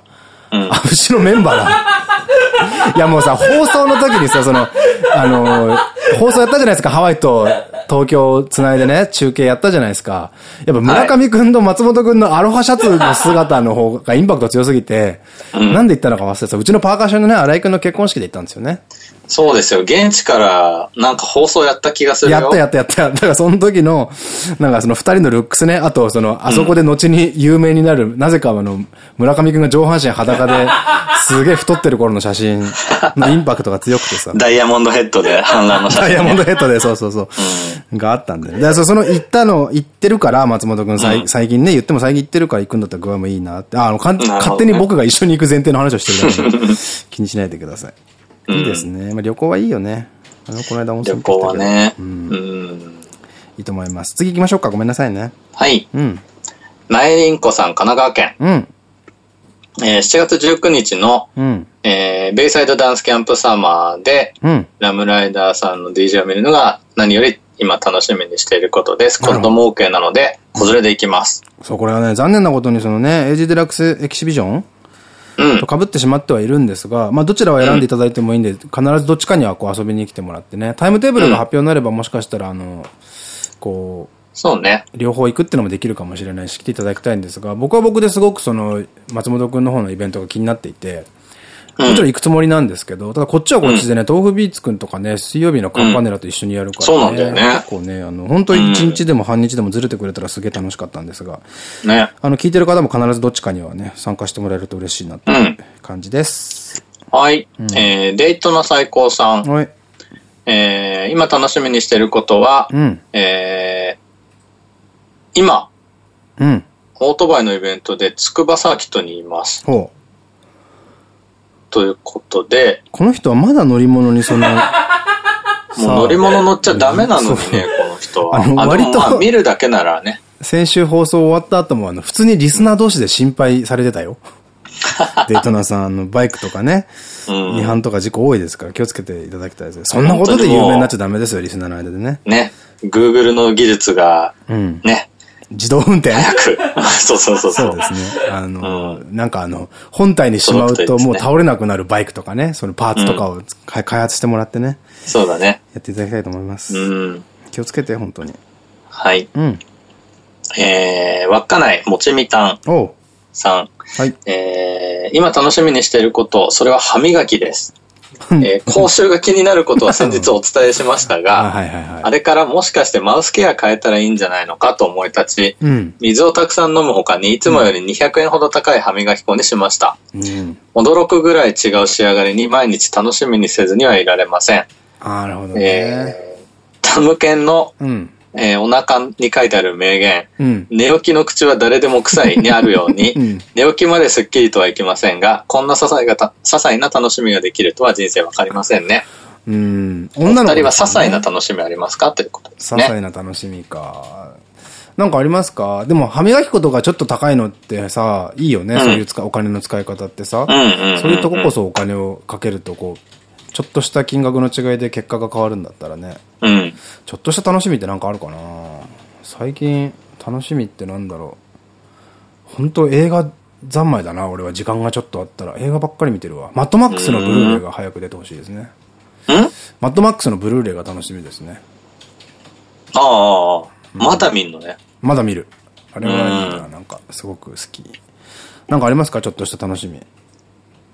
うん、あ、うちのメンバーだ。いやもうさ、放送の時にさ、その、あの放送やったじゃないですか、ハワイと東京つないでね、中継やったじゃないですか。やっぱ村上くんと松本くんのアロハシャツの姿の方がインパクト強すぎて、うん、なんで言ったのか忘れてた。うちのパーカッションのね、荒井くんの結婚式で行ったんですよね。そうですよ。現地からなんか放送やった気がするよ。やったやったやった。だからその時の、なんかその二人のルックスね、あとその、あそこで後に有名になる、うん、なぜかあの、村上くんが上半身裸で、すげえ太ってる頃の写真のインパクトが強くてさ。ダイヤモンドヘッドで反乱の写真、ね、ダイヤモンドヘッドで、そうそうそう。うん、があったんで、ね。だからその行ったの、行ってるから、松本くん、最近ね、言っても最近行ってるから行くんだったらグアムいいなって。あ、あの、か勝手に僕が一緒に行く前提の話をしてるから、気にしないでください。いいですね。まあ、旅行はいいよね。あの、この間温泉旅行はね。うん。いいと思います。次行きましょうか。ごめんなさいね。はい。うん。ナエリンコさん、神奈川県。うん。えー、7月19日の、うん、えー、ベイサイドダンスキャンプサマーで、うん、ラムライダーさんの DJ を見るのが何より今楽しみにしていることです。子供 OK なので、子連れで行きます。そう、これはね、残念なことにそのね、エイジデラックスエキシビジョンと被ってしまってはいるんですが、まあどちらを選んでいただいてもいいんで、必ずどっちかにはこう遊びに来てもらってね、タイムテーブルが発表になればもしかしたらあの、こう、そうね。両方行くってのもできるかもしれないし、来ていただきたいんですが、僕は僕ですごくその、松本くんの方のイベントが気になっていて、もちろん行くつもりなんですけど、ただこっちはこっちでね、 tofubeats くんとかね、水曜日のカンパネラと一緒にやるからね。そうなんだよね。結構ね、あの、本当に一日でも半日でもずれてくれたらすげえ楽しかったんですが、ね。あの、聞いてる方も必ずどっちかにはね、参加してもらえると嬉しいなっていう感じです。はい。えー、デートの最高さん。はい。えー、今楽しみにしてることは、うん、えー、今、うん。オートバイのイベントで筑波サーキットにいます。ほう。ということで。この人はまだ乗り物にその、もう乗り物乗っちゃダメなのにね、この人は。あの、割と。見るだけならね。先週放送終わった後も、あの、普通にリスナー同士で心配されてたよ。デイトナさん、あの、バイクとかね、違反とか事故多いですから気をつけていただきたいです。そんなことで有名になっちゃダメですよ、リスナーの間でね。ね。Google の技術が、ね、自動運転？早く。そうそうそうそう。ですね。あの、うん、なんかあの、本体にしまうともう倒れなくなるバイクとかね、そのパーツとかを開発してもらってね。そうだね。やっていただきたいと思います。うん。気をつけて、本当に。はい。うん。えー、稚内もちみたんさん。はい。えー、今楽しみにしていること、それは歯磨きです。えー、口臭が気になることは先日お伝えしましたが、あれからもしかしてマウスケア変えたらいいんじゃないのかと思い立ち、うん、水をたくさん飲むほかにいつもより200円ほど高い歯磨き粉にしました。うん、驚くぐらい違う仕上がりに毎日楽しみにせずにはいられません。あなるほどね。えー、タムケンの、うんえー、お腹に書いてある名言、うん、寝起きの口は誰でも臭いにあるように、うん、寝起きまですっきりとはいきませんが、こんな些細が些細な楽しみができるとは人生わかりませんね。うん。女の子、ね、二人は些細な楽しみありますか？ということですね。些細な楽しみか。なんかありますか？でも歯磨き粉とかちょっと高いのってさ、いいよね。うん、そういうお金の使い方ってさ。そういうとここそお金をかけるとこう、ちょっとした金額の違いで結果が変わるんだったらね。うん。ちょっとした楽しみってなんかあるかな最近、楽しみってなんだろう。本当映画三昧だな、俺は時間がちょっとあったら。映画ばっかり見てるわ。マッドマックスのブルーレイが早く出てほしいですね。ん？マッドマックスのブルーレイが楽しみですね。ああ、うん、まだ見んのね。まだ見る。あれはいいな、なんか、すごく好き。なんかありますか？ちょっとした楽しみ。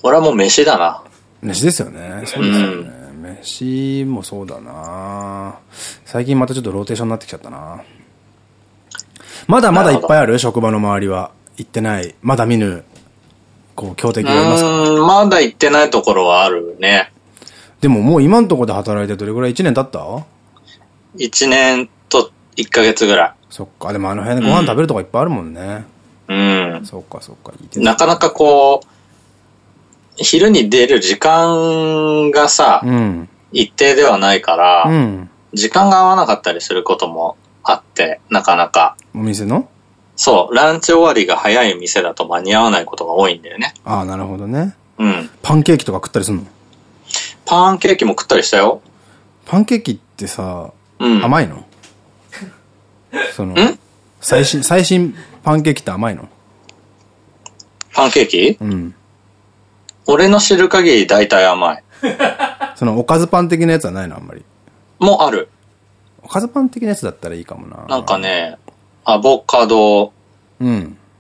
俺はもう飯だな。飯ですよね。そうですよね。うん、飯もそうだな最近またちょっとローテーションになってきちゃったなまだまだいっぱいある？職場の周りは。行ってない。まだ見ぬ、こう、強敵がいますか？うん、まだ行ってないところはあるね。でももう今のところで働いてどれぐらい ?1 年経った ?1 年と1ヶ月ぐらい。そっか。でもあの辺でご飯食べるとこいっぱいあるもんね。うん。そっかそっか。いいなかなかこう、昼に出る時間がさ、うん、一定ではないから、うん、時間が合わなかったりすることもあって、なかなか。お店の？そう、ランチ終わりが早い店だと間に合わないことが多いんだよね。ああ、なるほどね。うん。パンケーキとか食ったりするの？パンケーキも食ったりしたよ。パンケーキってさ、うん、甘いの？その、最新、最新パンケーキって甘いの？パンケーキ？うん。俺の知る限り大体甘い。そのおかずパン的なやつはないのあんまり。もある。おかずパン的なやつだったらいいかもな。なんかね、アボカド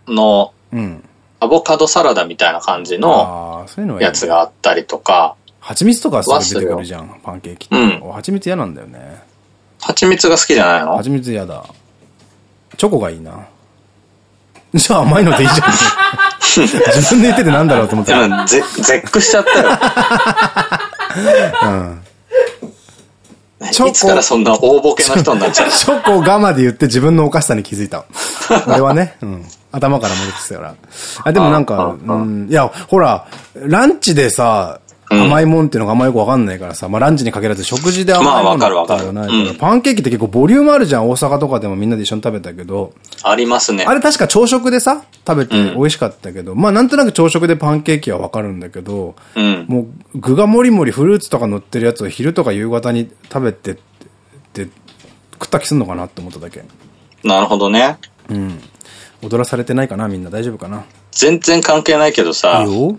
の、うん。アボカドサラダみたいな感じのやつがあったりとか。蜂蜜とかすぐ出てくるじゃん、パンケーキって。うん。蜂蜜嫌なんだよね。蜂蜜が好きじゃないの？蜂蜜嫌だ。チョコがいいな。じゃあ甘いのでいいじゃん。自分で言っててなんだろうと思ったら。絶句しちゃったよ。うん。チョコ。いつからそんな大ボケの人になっちゃうチョコガマで言って自分のおかしさに気づいた。俺はね、うん。頭から戻ってたから。あ、でもなんか、うん、いや、ほら、ランチでさ、甘いもんっていうのがあんまよくわかんないからさ、まあランチにかけらず食事で甘いもんってないから、パンケーキって結構ボリュームあるじゃん。大阪とかでもみんなで一緒に食べたけど。ありますね。あれ確か朝食でさ、食べて美味しかったけど、うん、まあなんとなく朝食でパンケーキはわかるんだけど、うん、もう具がもりもりフルーツとか乗ってるやつを昼とか夕方に食べてって食った気すんのかなって思っただけ。なるほどね。うん。踊らされてないかなみんな大丈夫かな全然関係ないけどさ。いいよ。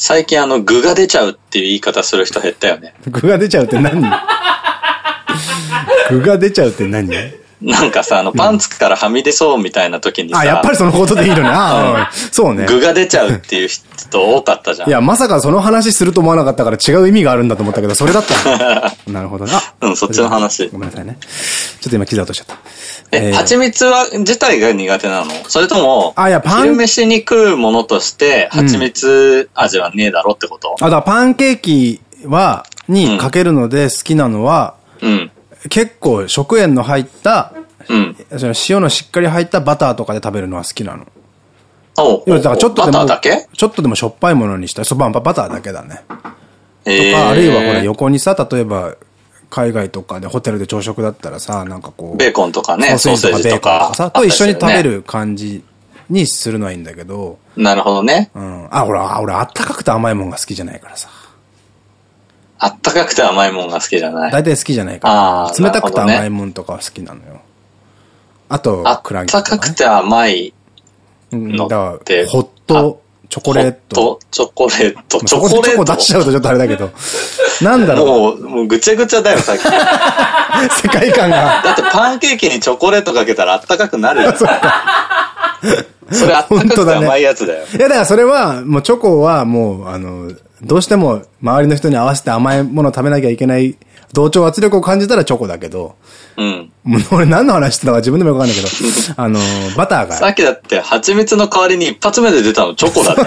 最近あの、具が出ちゃうっていう言い方する人減ったよね。具が出ちゃうって何？具が出ちゃうって何？なんかさ、あの、パンツからはみ出そうみたいな時にさ。あ、やっぱりそのことでいいのね。ああ、そうね。具が出ちゃうっていう人多かったじゃん。いや、まさかその話すると思わなかったから違う意味があるんだと思ったけど、それだった なるほどな。うん、そっちの話。ごめんなさいね。ちょっと今傷落としちゃった。え、蜂蜜は、自体が苦手なの？それとも、あ、いや、パン。昼飯に食うものとして、蜂蜜味はねえだろってこと、あ、だパンケーキは、にかけるので好きなのは、うん。結構食塩の入った、うん。その塩のしっかり入ったバターとかで食べるのは好きなの。おだからちょっとでも、ちょっとでもしょっぱいものにしたそば、バターだけだね。とか、あるいはほら横にさ、例えば、海外とかでホテルで朝食だったらさ、なんかこう。ベーコンとかね、ソーセージとか。さ、と一緒に食べる感じにするのはいいんだけど。なるほどね。うん。あ、俺、俺、あったかくて甘いもんが好きじゃないからさ。あったかくて甘いもんが好きじゃない大体好きじゃないから。冷たくて甘いもんとかは好きなのよ。あと、クランキあったかくて甘いのって。ホットチョコレート。チョコレート。チョコレート。チョコ出しちゃうとちょっとあれだけど。なんだろう。もう、もうぐちゃぐちゃだよ、さっき。世界観が。だってパンケーキにチョコレートかけたらあったかくなるよ。そそれあったかくて甘いやつだよ。いや、だからそれは、もうチョコはもう、あの、どうしても周りの人に合わせて甘いものを食べなきゃいけない同調圧力を感じたらチョコだけど。うん。もう俺何の話してたか自分でもわかんないけど、あの、バターが。さっきだって蜂蜜の代わりに一発目で出たのチョコだった。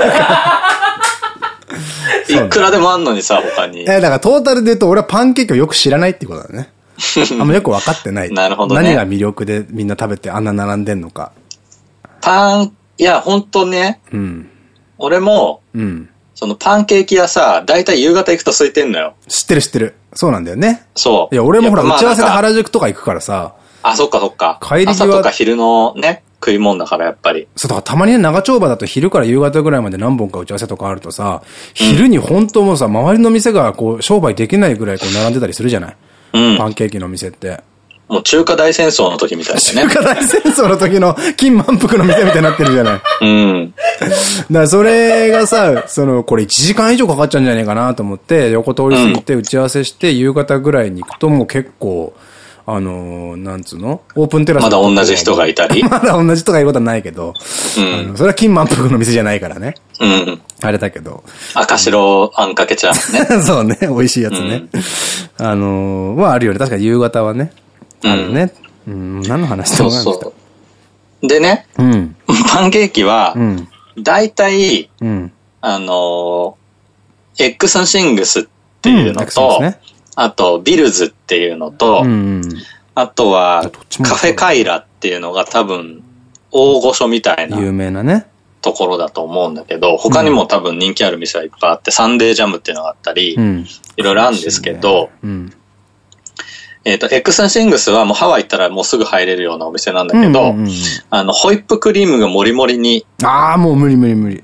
いくらでもあんのにさ、他に。え、だからトータルで言うと俺はパンケーキをよく知らないってことだね。あんまよく分かってない。なるほどね。何が魅力でみんな食べてあんな並んでんのか。パン、いや、ほんとね。うん。俺も、うん。そのパンケーキ屋さ、だいたい夕方行くと空いてんのよ。知ってる知ってる。そうなんだよね。そう。いや、俺もほら、打ち合わせで原宿とか行くからさ。あ、そっかそっか。帰り朝とか昼のね、食い物だからやっぱり。そう、だからたまにね、長丁場だと昼から夕方ぐらいまで何本か打ち合わせとかあるとさ、昼に本当もさ、周りの店がこう、商売できないぐらいこう並んでたりするじゃないうん。パンケーキの店って。もう中華大戦争の時みたいなね。中華大戦争の時の金満腹の店みたいになってるじゃない。うん。だからそれがさ、その、これ1時間以上かかっちゃうんじゃないかなと思って、横通り過ぎて打ち合わせして、夕方ぐらいに行くともう結構、あのー、なんつうの？オープンテラス。まだ同じ人がいたり まだ同じ人がいることはないけど、うん、それは金満腹の店じゃないからね。うん。あれだけど。赤白あんかけちゃうね。そうね。美味しいやつね。うん、あのー、はあるよね。確か夕方はね。あるね。うん、何の話とそうそう。でね、うん、パンケーキは、大体、うん、あのー、エックスンシングスっていうのと、うん。ね、あと、ビルズっていうのと、うんあとは、カフェカイラっていうのが多分、大御所みたいな。有名なね。ところだと思うんだけど、他にも多分人気ある店はいっぱいあって、サンデージャムっていうのがあったり、いろいろあるんですけど、うんえっ、と、エッグスンシングスはもうハワイ行ったらもうすぐ入れるようなお店なんだけど、あの、ホイップクリームがもりもりに。ああ、もう無理無理無理。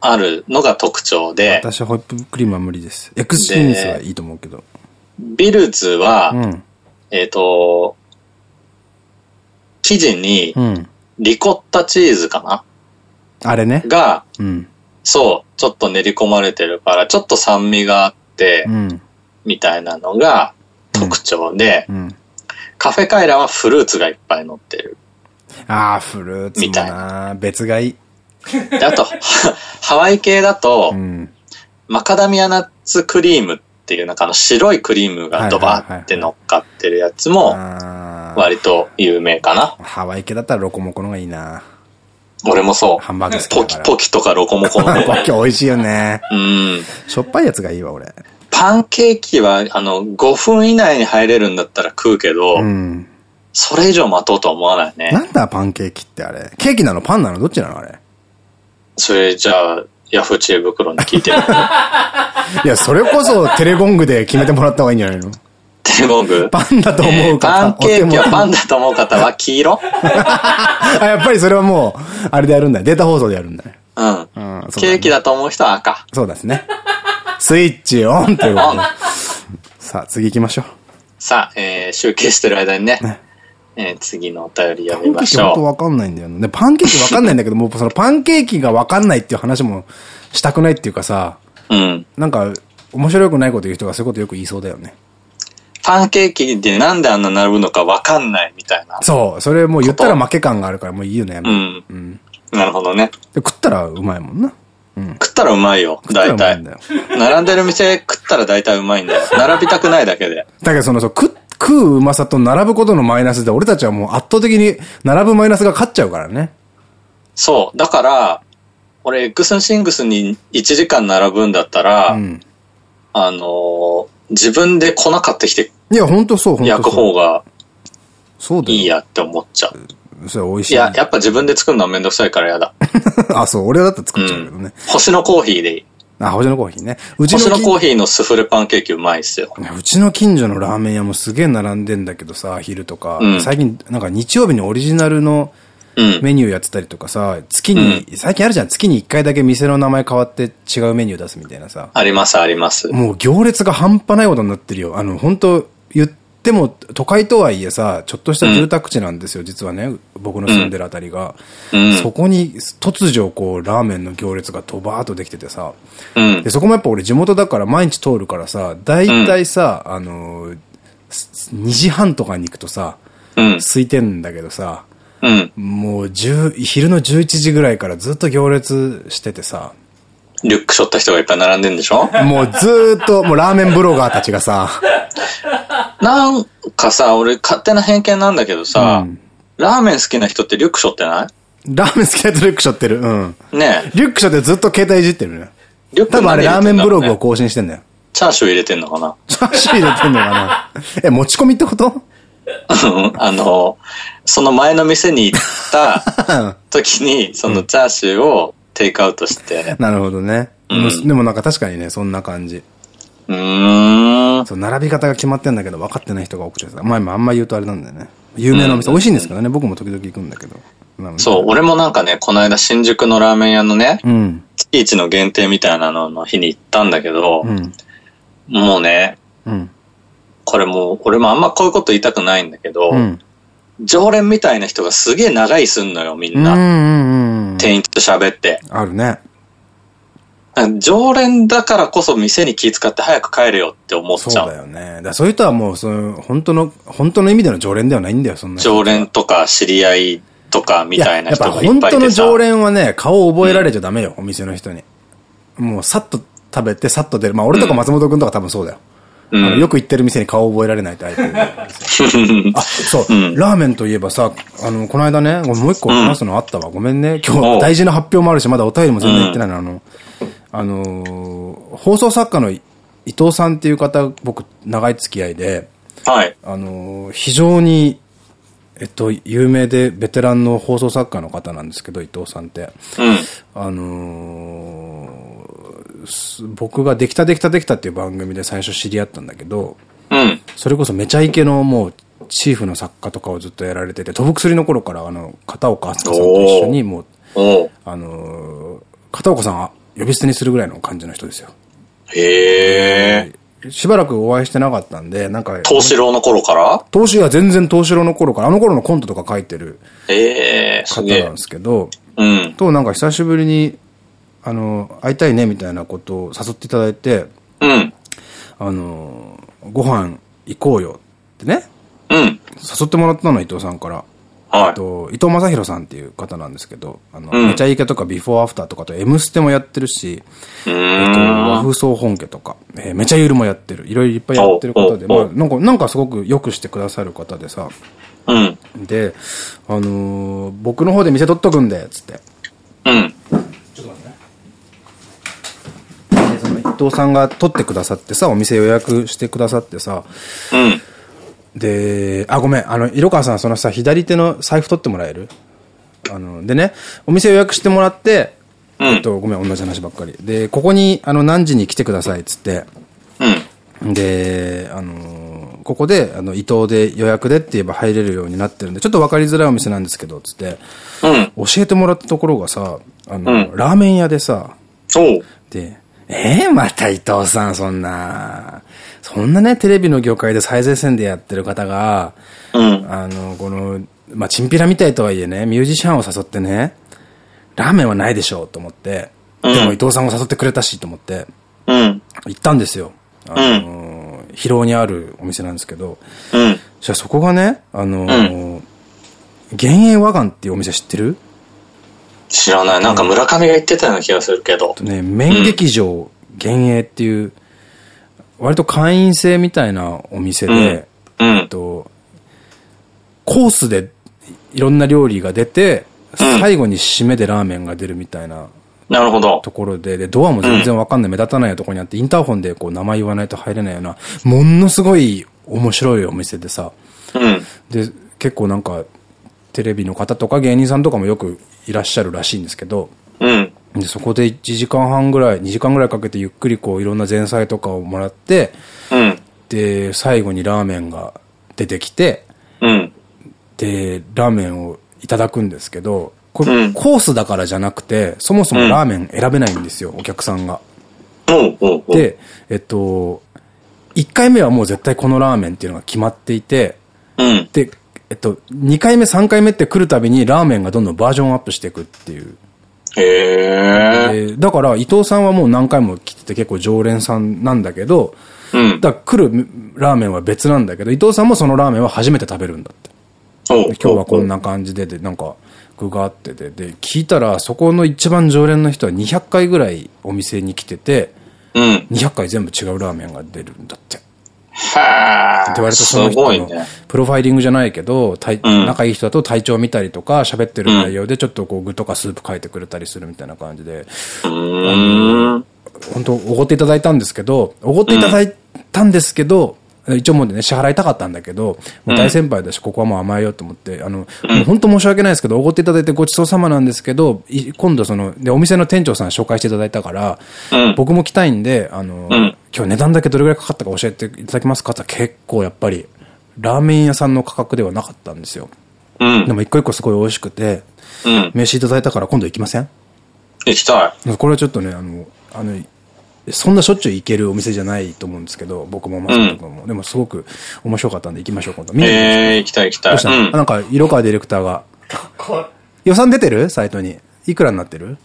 あるのが特徴で。私はホイップクリームは無理です。エッグスシングスはいいと思うけど。ビルズは、うん、えっと、生地に、リコッタチーズかな、あれね。が、うん、そう、ちょっと練り込まれてるから、ちょっと酸味があって、うん、みたいなのが特徴で、カフェカイラはフルーツがいっぱい乗ってる。ああ、フルーツみたいな。別がいい。あと、ハワイ系だと、マカダミアナッツクリームっていう、なんかあの白いクリームがドバーって乗っかってるやつも、割と有名かな。ハワイ系だったらロコモコのがいいな。俺もそう。ハンバーグ好きポキポキとかロコモコの ポキ美味しいよね。うん。しょっぱいやつがいいわ、俺。パンケーキは、あの、5分以内に入れるんだったら食うけど、うん、それ以上待とうとは思わないね。なんだパンケーキってあれ？ケーキなのパンなの？どっちなのあれ？それじゃあ、ヤフー知恵袋に聞いてる。いや、それこそテレゴングで決めてもらった方がいいんじゃないの？テレゴング？パンだと思う方、パンケーキはパンだと思う方は黄色？あ、やっぱりそれはもう、あれでやるんだデータ放送でやるんだね。うん。うん、ケーキだと思う人は赤。そうですね。スイッチオンということで。さあ、次行きましょう。さあ、えー、集計してる間にね。ねえー、次のお便り読みましょう。パンケーキ本当わかんないんだよね。パンケーキわかんないんだけど、もうそのパンケーキがわかんないっていう話もしたくないっていうかさ、うん。なんか、面白くないこと言う人がそういうことよく言いそうだよね。パンケーキでなんであんな並ぶのかわかんないみたいな。そう。それもう言ったら負け感があるからもういいよね。うん。うん。なるほどね。食ったらうまいもんな。うん、食ったらうまいよ。大体。並んでる店食ったら大体うまいんだよ。並びたくないだけで。だけどその、そう、食っ食ううまさと並ぶことのマイナスで、俺たちはもう圧倒的に並ぶマイナスが勝っちゃうからね。そう。だから、俺、エッグスンシングスに1時間並ぶんだったら、うん、あのー、自分で粉買ってきて、いや、ほんとそう、焼く方が、そうだいいやって思っちゃう。それ美味しい。いや、やっぱ自分で作るのはめんどくさいから嫌だ。あ、そう、俺だったら作っちゃうけどね。うん、星のコーヒーでいい。あ、星のコーヒーね。うちの星のコーヒーのスフレパンケーキうまいっすよ。うちの近所のラーメン屋もすげえ並んでんだけどさ、昼とか。うん、最近、なんか日曜日にオリジナルのメニューやってたりとかさ、月に、うん、最近あるじゃん、月に1回だけ店の名前変わって違うメニュー出すみたいなさ。あります、あります。もう行列が半端ないことになってるよ。あの、本当言って、でも、都会とはいえさ、ちょっとした住宅地なんですよ、うん、実はね。僕の住んでるあたりが。うん、そこに、突如、こう、ラーメンの行列がドバーっとできててさ。うん、でそこもやっぱ俺地元だから毎日通るからさ、大体さ、あのー、2時半とかに行くとさ、空いてんだけどさ、もう昼の11時ぐらいからずっと行列しててさ、リュック背負った人がいっぱい並んでんでしょ？もうずっと、もうラーメンブロガーたちがさ。なんかさ、俺勝手な偏見なんだけどさ、うん、ラーメン好きな人ってリュック背負ってない？ラーメン好きな人リュック背負ってる。うん。ねリュック背負ってずっと携帯いじってるね。リュック多分あれラーメンブログを更新してんだよ。チャーシュー入れてんのかな？チャーシュー入れてんのかな え、持ち込みってこと？あの、その前の店に行った時に、そのチャーシューをテイクアウトして。なるほどね。うん、でもなんか確かにね、そんな感じ。うん。そう、並び方が決まってんだけど、分かってない人が多くてさ。まあ、あんま言うとあれなんだよね。有名なお店、美味しいんですからね。僕も時々行くんだけど。そう、俺もなんかね、この間新宿のラーメン屋のね、うん、月一の限定みたいなのの日に行ったんだけど、うん、もうね、うん、これもう、俺もあんまこういうこと言いたくないんだけど、うん、常連みたいな人がすげえ長いすんのよ、みんな。店員と喋って。あるね。常連だからこそ店に気遣って早く帰れよって思っちゃう。そうだよね。だそういう人はもう、その、本当の、本当の意味での常連ではないんだよ、そんな。常連とか知り合いとかみたいな人がいっぱいいてやっぱ本当の常連はね、顔を覚えられちゃダメよ、うん、お店の人に。もう、さっと食べて、さっと出る。まあ、俺とか松本くんとか多分そうだよ。うん、あのよく行ってる店に顔を覚えられないタイプ。あ、そう、うん、ラーメンといえばさ、あの、この間ね、もう一個話すのあったわ。ごめんね。今日大事な発表もあるし、まだお便りも全然言ってないの。あの、あのー、放送作家の伊藤さんっていう方、僕、長い付き合いで、はい。あのー、非常に、えっと、有名でベテランの放送作家の方なんですけど、伊藤さんって。うん。あのー、僕ができたできたできたっていう番組で最初知り合ったんだけど、うん。それこそめちゃイケのもう、チーフの作家とかをずっとやられてて、飛ぶ薬の頃から、あの、片岡飛鳥さんと一緒に、もう、あの片岡さんは呼び捨てにするぐらいの感じの人ですよ。へえ。しばらくお会いしてなかったんで、なんか。東四郎の頃から？東四郎は全然東四郎の頃から、あの頃のコントとか書いてる方なんですけど、うん。と、なんか久しぶりに、あの、会いたいねみたいなことを誘っていただいて、うん。あの、ご飯行こうよってね。うん。誘ってもらったの伊藤さんから。はい、と伊藤正宏さんっていう方なんですけど、あの、うん、めちゃイケとかビフォーアフターとかと M ステもやってるし、えっと、和風総本家とか、えー、めちゃゆるもやってる。いろいろいっぱいやってる方で、まあ、なんか、なんかすごく良くしてくださる方でさ、うん。で、あのー、僕の方で店取っとくんで、つって。うん。ちょっと待ってね。藤さんが取ってくださってさ、お店予約してくださってさ、うん。で、あ、ごめん。あの、色川さん、そのさ、左手の財布取ってもらえる？あの、でね、お店予約してもらって、うん、えっと、ごめん、同じ話ばっかり。で、ここに、あの、何時に来てください、っつって。うん。で、あの、ここで、あの、伊藤で予約でって言えば入れるようになってるんで、ちょっと分かりづらいお店なんですけど、つって。うん。教えてもらったところがさ、あの、うん、ラーメン屋でさ、そう。で、ええー、また伊藤さん、そんな。そんなね、テレビの業界で最前線でやってる方が、うん、あの、この、まあ、チンピラみたいとはいえね、ミュージシャンを誘ってね、ラーメンはないでしょうと思って、うん、でも伊藤さんを誘ってくれたしと思って、うん、行ったんですよ。あの、広尾にあるお店なんですけど、うん、じゃあそこがね、あの、うん、幻影和岩っていうお店知ってる？知らない。なんか村上が言ってたような気がするけど。とね、麺劇場幻影っていう、割と会員制みたいなお店で、うん、と、コースでいろんな料理が出て、最後に締めでラーメンが出るみたいな。なるほど。ところで、で、ドアも全然わかんない、目立たないところにあって、インターホンでこう名前言わないと入れないような、ものすごい面白いお店でさ。うん、で、結構なんか、テレビの方とか芸人さんとかもよくいらっしゃるらしいんですけど、うん。で、そこで1時間半ぐらい、2時間ぐらいかけてゆっくりこういろんな前菜とかをもらって、うん。で、最後にラーメンが出てきて、うん。で、ラーメンをいただくんですけど、これ、うん、コースだからじゃなくて、そもそもラーメン選べないんですよ、お客さんが。で、えっと、1回目はもう絶対このラーメンっていうのが決まっていて、うん、で、えっと、2回目、3回目って来るたびにラーメンがどんどんバージョンアップしていくっていう。へだから伊藤さんはもう何回も来てて結構常連さんなんだけど、うん、だ来るラーメンは別なんだけど、伊藤さんもそのラーメンは初めて食べるんだって。今日はこんな感じで、で、なんか、具があってで、で、聞いたら、そこの一番常連の人は200回ぐらいお店に来てて、うん、200回全部違うラーメンが出るんだって。はで、割とその人のプロファイリングじゃないけど、仲いい人だと体調見たりとか、喋ってる内容でちょっとこう具とかスープ変えてくれたりするみたいな感じで、本当おごっていただいたんですけど、おごっていただいたんですけど、一応もうね、支払いたかったんだけど、もう大先輩だし、ここはもう甘えようと思って、あの、本当申し訳ないですけど、おごっていただいてごちそうさまなんですけど、今度その、で、お店の店長さん紹介していただいたから、僕も来たいんで、あの、今日値段だけどれぐらいかかったか教えていただけますか？って結構やっぱり、ラーメン屋さんの価格ではなかったんですよ。でも一個一個すごい美味しくて、名刺いただいたから今度行きません？行きたい。これはちょっとね、あの、あの、そんなしょっちゅう行けるお店じゃないと思うんですけど、僕も松本君も。うん、でもすごく面白かったんで行きましょう、今度。ええー、行きたい行きたい。どうした？の、うん、なんか、色川ディレクターが。予算出てる？サイトに。いくらになってる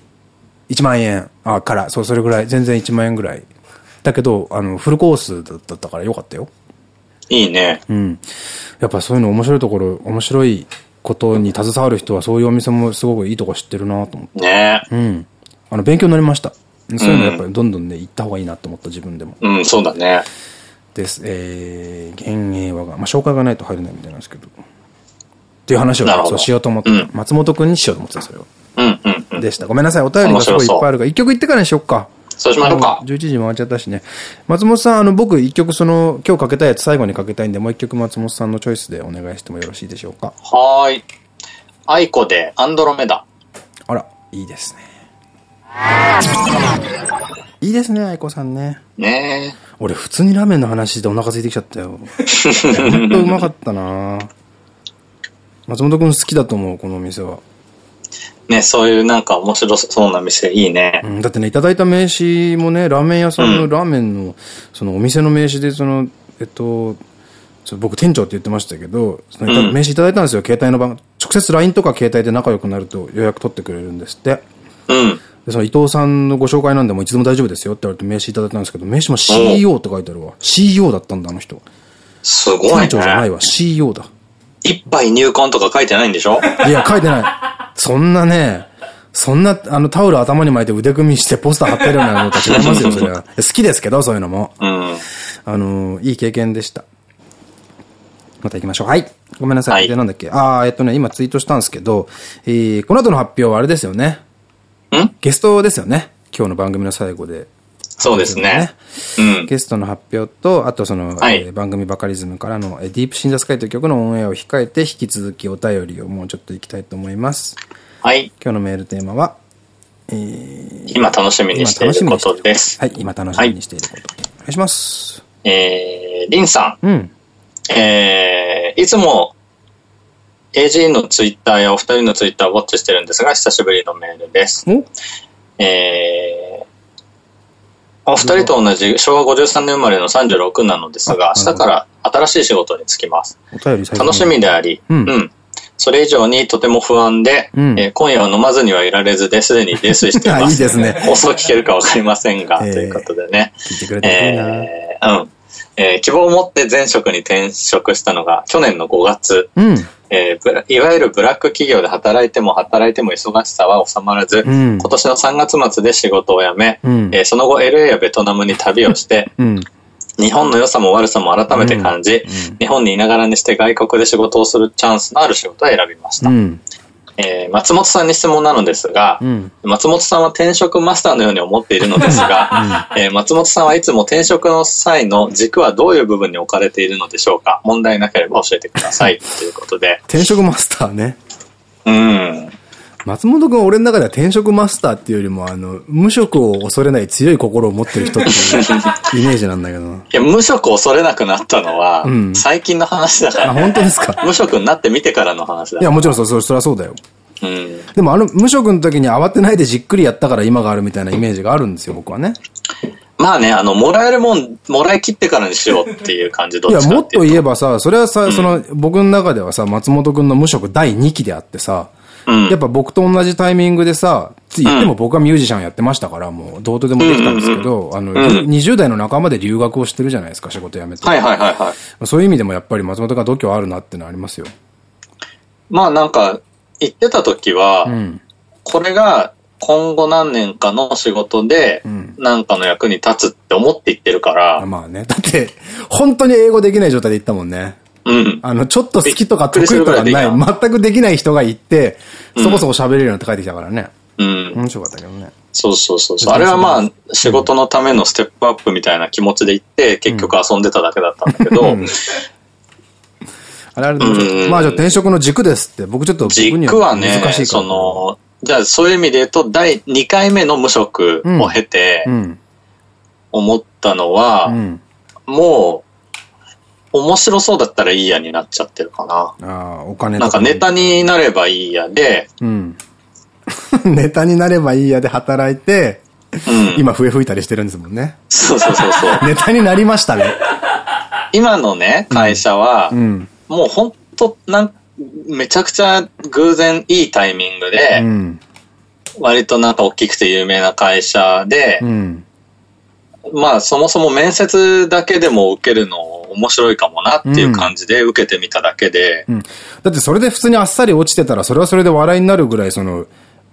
?1 万円。あ、から。そう、それぐらい。全然1万円ぐらい。だけど、あの、フルコースだったからよかったよ。いいね。うん。やっぱそういうの面白いところ、面白いことに携わる人はそういうお店もすごくいいとこ知ってるなと思って。ねうん。あの、勉強になりました。そういうのやっぱりどんどんね、行った方がいいなと思った自分でも。うん、そうだね。です。えー、幻影はが、まあ、紹介がないと入れないみたいなんですけど。っていう話をそうしようと思って、うん、松本くんにしようと思ってた、それを。うんうんうん。でした。ごめんなさい。お便りがすごいいっぱいあるから、一曲行ってからにしよっか。そうしましょうか。11時回っちゃったしね。松本さん、あの、僕一曲その、今日かけたいやつ最後にかけたいんで、もう一曲松本さんのチョイスでお願いしてもよろしいでしょうか？はーい。 aiko でアンドロメダ。あら、いいですね。いいですね、愛子さんね。ね俺普通にラーメンの話でお腹空いてきちゃったよ。ほんとうまかったな松本くん好きだと思う、このお店は。ね、そういうなんか面白そうな店いいね。うん、だってね、いただいた名刺もね、ラーメン屋さんのラーメンの、そのお店の名刺で、その、えっと、僕店長って言ってましたけど、その名刺いただいたんですよ、携帯の番。直接 LINE とか携帯で仲良くなると予約取ってくれるんですって。うん。で、その伊藤さんのご紹介なんでもいつでも大丈夫ですよって言われて名刺いただいたんですけど、名刺も CEO って書いてあるわ。CEO だったんだ、あの人。すごいね。店長じゃないわ、CEO だ。一杯入魂とか書いてないんでしょ？いや、書いてない。そんなね、そんな、あの、タオル頭に巻いて腕組みしてポスター貼ってるようなのと違いますよ、それは。好きですけど、そういうのも。うん。あの、いい経験でした。また行きましょう。はい。ごめんなさい。はい、で、なんだっけ？ああ、えっとね、今ツイートしたんですけど、えー、この後の発表はあれですよね。ん？ゲストですよね。今日の番組の最後で。そうですね。うん、ゲストの発表と、あとその、はい、えー、番組バカリズムからの、えー、ディープシンザスカイという曲のオンエアを控えて、引き続きお便りをもうちょっといきたいと思います。はい。今日のメールテーマは、えー、今楽しみにしていることです。はい、今楽しみにしていること。はい、お願いします。えー、リンさん。うん。えー、いつも AG のツイッターやお二人のツイッターをウォッチしてるんですが、久しぶりのメールです。えー、お二人と同じ昭和53年生まれの36なのですが、明日から新しい仕事に就きます。楽しみであり、うん、うん。それ以上にとても不安で、うん、えー、今夜は飲まずにはいられずで、すでに泥酔しています。いいですね。放送聞けるかわかりませんが、えー、ということでね。聞いてくれていいな。えー、うん。えー、希望を持って前職に転職したのが去年の5月。うん、えー、いわゆるブラック企業で働いても働いても忙しさは収まらず、うん、今年の3月末で仕事を辞め、うん、えー、その後 LA やベトナムに旅をして、うん、日本の良さも悪さも改めて感じ、日本にいながらにして外国で仕事をするチャンスのある仕事を選びました。えー、松本さんに質問なのですが、うん、松本さんは転職マスターのように思っているのですが、うん、えー、松本さんはいつも転職の際の軸はどういう部分に置かれているのでしょうか？問題なければ教えてください。ということで。転職マスターね。うん。松本君は俺の中では転職マスターっていうよりも、あの、無職を恐れない強い心を持ってる人っていうイメージなんだけど。いや、無職を恐れなくなったのは、最近の話だから、ね、あ、本当ですか？無職になってみてからの話だ。いや、もちろんそ、そ、そりゃそうだよ。うん、でもあの、無職の時に慌てないでじっくりやったから今があるみたいなイメージがあるんですよ、僕はね。まあね、あの、もらえるもん、もらい切ってからにしようっていう感じ、どっちか？いや、もっと言えばさ、それはさ、うん、その、僕の中ではさ、松本くんの無職第2期であってさ、うん、やっぱ僕と同じタイミングでさ、言っても僕はミュージシャンやってましたから、もう、どうとでもできたんですけど、あの、20代の仲間で留学をしてるじゃないですか、仕事辞めて。はいはいはいはい。そういう意味でもやっぱり松本が度胸あるなってのはありますよ。まあなんか、言ってた時は、うん、これが今後何年かの仕事で、何かの役に立つって思って言ってるから。うん、まあね。だって、本当に英語できない状態で言ったもんね。うん。あの、ちょっと好きとか得意とかない、全くできない人がいて、そこそこ喋れるようになって帰ってきたからね。うん。面白かったけどね。そうそうそうあれはまあ、仕事のためのステップアップみたいな気持ちで行って、結局遊んでただけだったんだけど、あれあれ、まあじゃあ転職の軸ですって、僕ちょっと軸はね、その、じゃあそういう意味で言うと、第2回目の無職を経て、思ったのは、うん、もう、面白そうだったらいいやになっちゃってるかな。ああ、お金なんかネタになればいいやで、うん、ネタになればいいやで働いて、うん、今笛吹いたりしてるんですもんね。そうそうそうそう。ネタになりましたね。今のね、会社は、うん、もうほんと、なん、めちゃくちゃ偶然いいタイミングで、うん、割となんか大きくて有名な会社で、うん、まあそもそも面接だけでも受けるの面白いかもなっていう感じで受けてみただけで、うん、だってそれで普通にあっさり落ちてたらそれはそれで笑いになるぐらいその、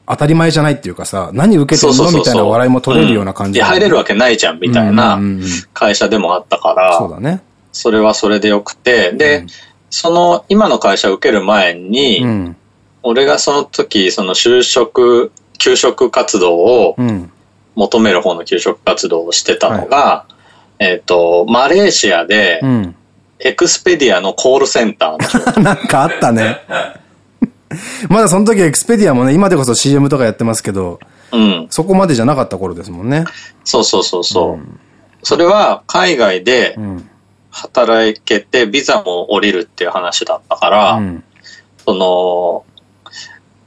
当たり前じゃないっていうかさ、何受けてるのみたいな笑いも取れるような感じ、いや、入れるわけないじゃんみたいな会社でもあったから、そうだね。それはそれでよくて、で、その今の会社を受ける前に、うん、俺がその時、その就職、求職活動、求める方の求職活動をしてたのが、はい、えっと、マレーシアで、エクスペディアのコールセンター なんかあったね。まだその時エクスペディアもね、今でこそ CM とかやってますけど、うん。そこまでじゃなかった頃ですもんね。そうそうそうそう。うんそれは海外で働けて、ビザも降りるっていう話だったから、うん、その、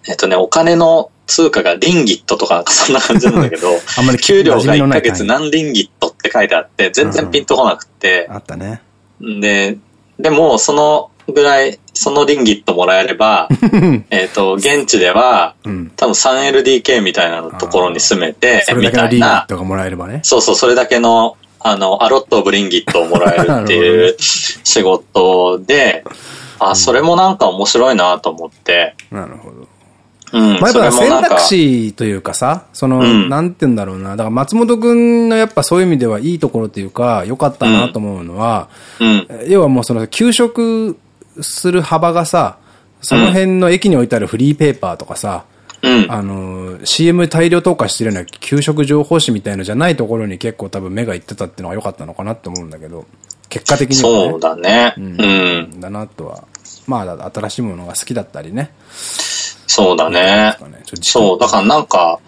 えっとね、お金の通貨がリンギットとかなんかそんな感じなんだけど、あんまり給料が1ヶ月何リンギットって書いてあって、全然ピンとこなくて、あったね。で、でも、そのぐらい、そのリンギットもらえれば、えっと、現地では、うん、多分 3LDK みたいなところに住めて、みたいな。リンギットがもらえればね。そうそう、それだけの、あの、アロットオブリンギットをもらえるっていう仕事で、あ、それもなんか面白いなと思って。なるほど。うん。まあ、やっぱ選択肢というかさ、その、うん、なんて言うんだろうな。だから松本くんのやっぱそういう意味ではいいところというか、良かったなと思うのは、うん、要はもうその、給食する幅がさ、その辺の駅に置いてあるフリーペーパーとかさ、うん、あの、CM 大量投下してるような給食情報誌みたいのじゃないところに結構多分目がいってたっていうのが良かったのかなって思うんだけど、結果的には、ね、そうだね。うん。だなとは。まあ、新しいものが好きだったりね。そうだね。そう、だからなんか、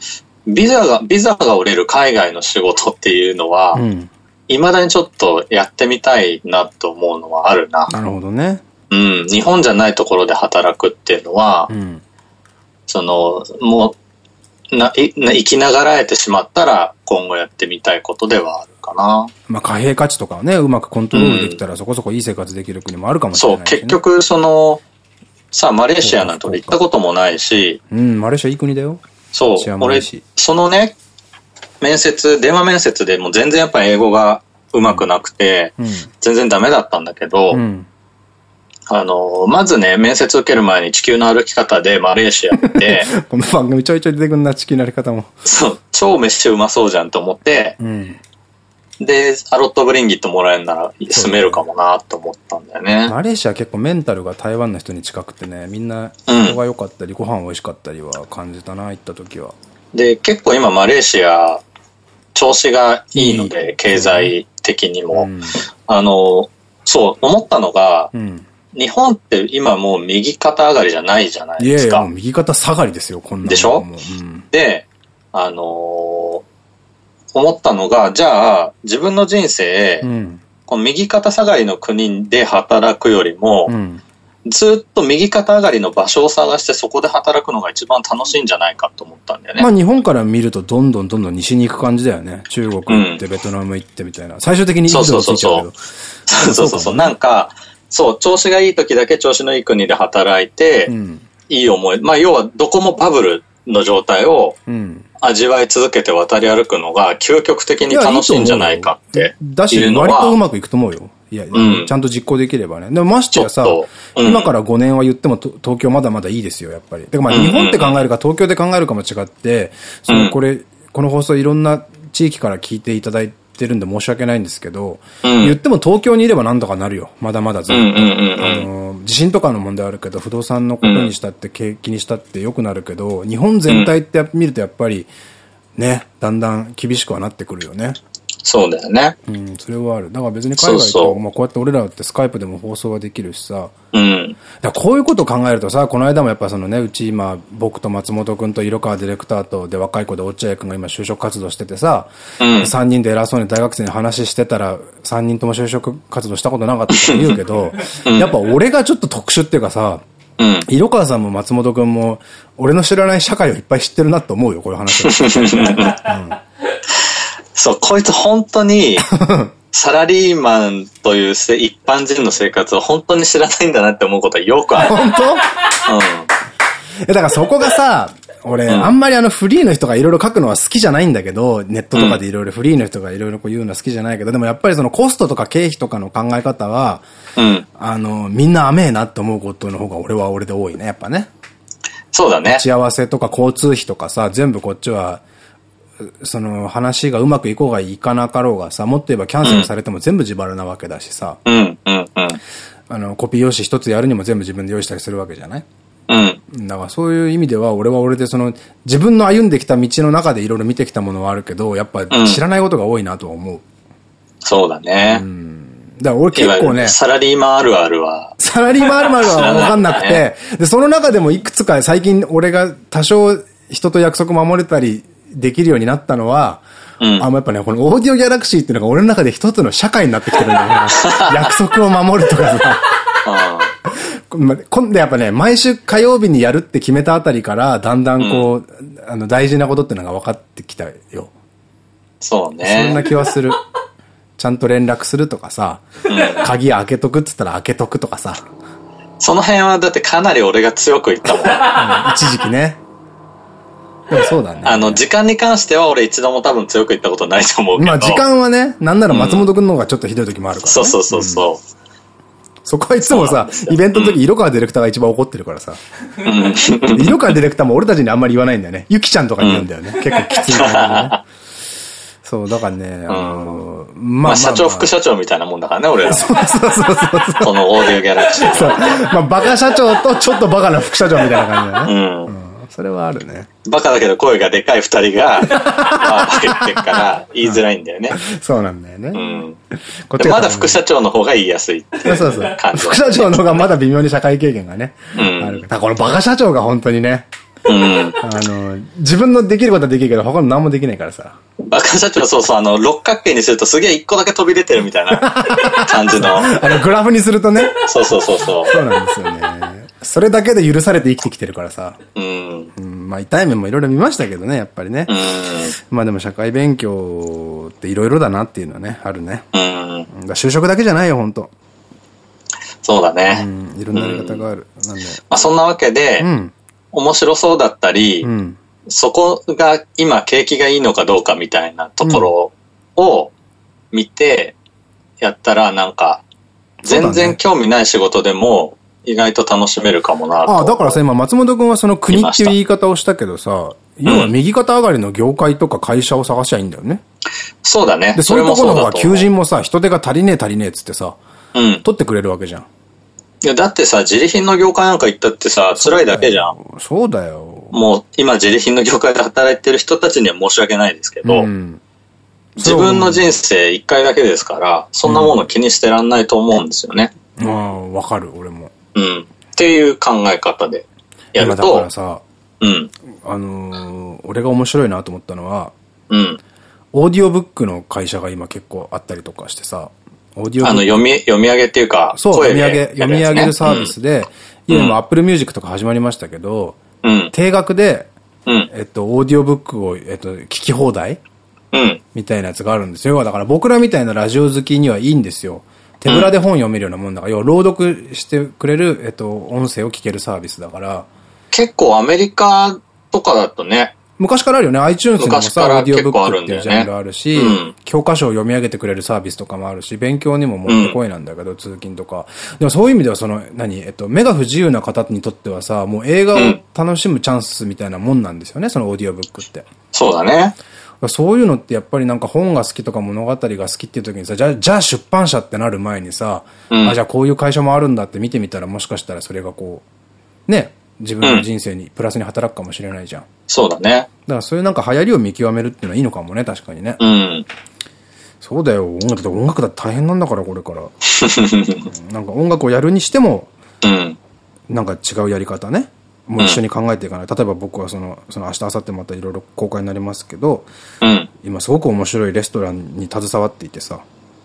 ビザが、ビザが売れる海外の仕事っていうのは、い、う、ま、ん、だにちょっとやってみたいなと思うのはあるな。なるほどね。うん、日本じゃないところで働くっていうのは、うん、その、もう、な、い、生きながらえてしまったら、今後やってみたいことではあるかな。まあ、貨幣価値とかをね、うまくコントロールできたら、そこそこいい生活できる国もあるかもしれない、ね、そう、結局、その、さあ、マレーシアなんて俺行ったこともないし。うん、マレーシアいい国だよ。そう、俺、そのね、面接、電話面接でも全然やっぱ英語がうまくなくて、うん、全然ダメだったんだけど、うん、あの、まずね、面接受ける前に地球の歩き方でマレーシアで、この番組ちょいちょい出てくんな、地球の歩き方も。そう、超飯うまそうじゃんと思って、うん、で、アロットブリンギットもらえるなら住めるかもなと思ったんだよね。マレーシア結構メンタルが台湾の人に近くてね、みんな人が良かったり、うん、ご飯美味しかったりは感じたな、行った時は。で、結構今マレーシア、調子がいいので、いい経済的にも。うん、あの、そう、思ったのが、うん、日本って今もう右肩上がりじゃないじゃないですか。いやいや、右肩下がりですよ、こんなでしょ、うん、で、あのー思ったのが、じゃあ、自分の人生、うん、この右肩下がりの国で働くよりも、うん、ずっと右肩上がりの場所を探してそこで働くのが一番楽しいんじゃないかと思ったんだよね。まあ日本から見るとどんどんどんどん西に行く感じだよね。中国行って、ベトナム行ってみたいな。最終的にインドについちゃうけど。そうそうそう。そうなんか、そう、調子がいい時だけ調子のいい国で働いて、うん、いい思い。まあ要はどこもバブルの状態を味わい続けて渡り歩くのが究極的に楽しいんじゃないかってだし、割とうまくいくと思うよ。いや、うん、ちゃんと実行できればね。でもましてやさ、うん、今から5年は言っても東京まだまだいいですよ、やっぱり。てかまあ日本って考えるか東京で考えるかも違って、そのこれ、この放送いろんな地域から聞いていただいて、てるんで申し訳ないんですけど、うん、言っても東京にいればなんとかなるよ。まだまだずっと。あの、地震とかの問題あるけど、不動産のことにしたって、景気にしたって良くなるけど、日本全体って見るとやっぱり、ね、だんだん厳しくはなってくるよね。そうだよね。うん、それはある。だから別に海外と、まあこうやって俺らってスカイプでも放送はできるしさ。うん。だこういうことを考えるとさ、この間もやっぱそのね、うち今、僕と松本くんと色川ディレクターと、で若い子で落合くんが今就職活動しててさ、うん、3人で偉そうに大学生に話してたら、3人とも就職活動したことなかったって言うけど、うん、やっぱ俺がちょっと特殊っていうかさ、うん、色川さんも松本くんも、俺の知らない社会をいっぱい知ってるなと思うよ、こういう話 うんそう、こいつ本当に、サラリーマンという一般人の生活を本当に知らないんだなって思うことはよくある。本当？うん。だからそこがさ、俺、うん、あんまりあのフリーの人がいろいろ書くのは好きじゃないんだけど、ネットとかでいろいろフリーの人がいろいろ言うのは好きじゃないけど、でもやっぱりそのコストとか経費とかの考え方は、うん、あの、みんな甘えなって思うことの方が俺は俺で多いね、やっぱね。そうだね。打ち合わせとか交通費とかさ、全部こっちは、その話がうまくいこうがいかなかろうがさ、もっと言えばキャンセルされても全部自腹なわけだしさ。あの、コピー用紙一つやるにも全部自分で用意したりするわけじゃないうん。だからそういう意味では、俺は俺でその、自分の歩んできた道の中でいろいろ見てきたものはあるけど、やっぱ知らないことが多いなとは思う。うん、そうだね。うん。だから俺結構ね。サラリーマンあるあるは。サラリーマンあるあるはわかんなくて、ね、で、その中でもいくつか最近俺が多少人と約束守れたりできるようになったのは、うん、あ、もうやっぱね、このオーディオギャラクシーっていうのが俺の中で一つの社会になってきてるんだよね。約束を守るとかさ。今度 やっぱね、毎週火曜日にやるって決めたあたりから、だんだんこう、うん、あの、大事なことってのが分かってきたよ。そうね。そんな気はする。ちゃんと連絡するとかさ、鍵開けとくっつったら開けとくとかさ。その辺はだってかなり俺が強く言ったもん。一時期ね。そうだね。あの、時間に関しては俺一度も多分強く言ったことないと思うけど。まあ時間はね、なんなら松本くんの方がちょっとひどい時もあるから、ね、そうそうそうそう。うんそこはいつもさ、イベントの時、色川ディレクターが一番怒ってるからさ。色川ディレクターも俺たちにあんまり言わないんだよね。ゆきちゃんとかに言うんだよね。結構きつい感じでね。そう、だからね、あのまあ、社長、副社長みたいなもんだからね、俺ら。そうそうそうそう。このオーディオギャラクシー。そう。まあ、バカ社長とちょっとバカな副社長みたいな感じだね。うん。それはあるね。バカだけど声がでかい二人が、まあ、言ってるから言いづらいんだよね。そうなんだよね。うん。こっちまだ副社長の方が言いやすいそうそうそう。副社長の方がまだ微妙に社会経験がね。うん。ある。だからこのバカ社長が本当にね。うん。あの、自分のできることはできるけど、他の何もできないからさ。バカ社長、そうそう、あの、六角形にするとすげえ一個だけ飛び出てるみたいな感じの。あの、グラフにするとね。そうそうそうそう。そうなんですよね。それだけで許されて生きてきてるからさ。うん。うん、まあ、痛い面もいろいろ見ましたけどね、やっぱりね。うん。まあでも社会勉強っていろいろだなっていうのはね、あるね。うん。就職だけじゃないよ、本当そうだね。うん。いろんなやり方がある。なんで。まあそんなわけで、うん。面白そうだったり、うん、そこが今景気がいいのかどうかみたいなところを見てやったらなんか、全然興味ない仕事でも意外と楽しめるかもなああ、だからさ、今松本君はその国っていう言い方をしたけどさ、要は右肩上がりの業界とか会社を探しゃいいんだよね。そうだね。で、そういうところの方が求人もさ、人手が足りねえ足りねえっつってさ、うん。取ってくれるわけじゃん。いや、だってさ、自利品の業界なんか行ったってさ、辛いだけじゃん。そうだよ。もう、今自利品の業界で働いてる人たちには申し訳ないですけど、うん、自分の人生一回だけですから、そんなもの気にしてらんないと思うんですよね。うん、ああ、わかる、俺も。うん。っていう考え方でやると。だからさ、うん。あのー、俺が面白いなと思ったのは、うん。オーディオブックの会社が今結構あったりとかしてさ、オーディオあの、読み、読み上げっていうか、そう、読み上げ、読み上げるサービスで、今も Apple Music とか始まりましたけど、うん、定額で、うん、えっと、オーディオブックを、えっと、聞き放題うん。みたいなやつがあるんですよ。だから僕らみたいなラジオ好きにはいいんですよ。手ぶらで本読めるようなもんだから、要は朗読してくれる、えっと、音声を聞けるサービスだから。結構アメリカとかだとね、昔からあるよね。iTunes にもさ、オーディオブックっていうジャンルあるし、うん、教科書を読み上げてくれるサービスとかもあるし、勉強にももってこいなんだけど、うん、通勤とか。でもそういう意味ではその、何？えっと、目が不自由な方にとってはさ、もう映画を楽しむチャンスみたいなもんなんですよね、そのオーディオブックって。そうだね。そういうのってやっぱりなんか本が好きとか物語が好きっていう時にさ、じゃあ、じゃあ出版社ってなる前にさ、うん、あ、じゃあこういう会社もあるんだって見てみたらもしかしたらそれがこう、ね、自分の人生にプラスに働くかもしれないじゃん。そうだね。だからそういうなんか流行りを見極めるっていうのはいいのかもね、確かにね。うん。そうだよ。音楽だ音楽だって大変なんだから、これから。なんか音楽をやるにしても、うん。なんか違うやり方ね。もう一緒に考えていかない。例えば僕はその、その明日、明後日またいろいろ公開になりますけど、うん。今すごく面白いレストランに携わっていてさ、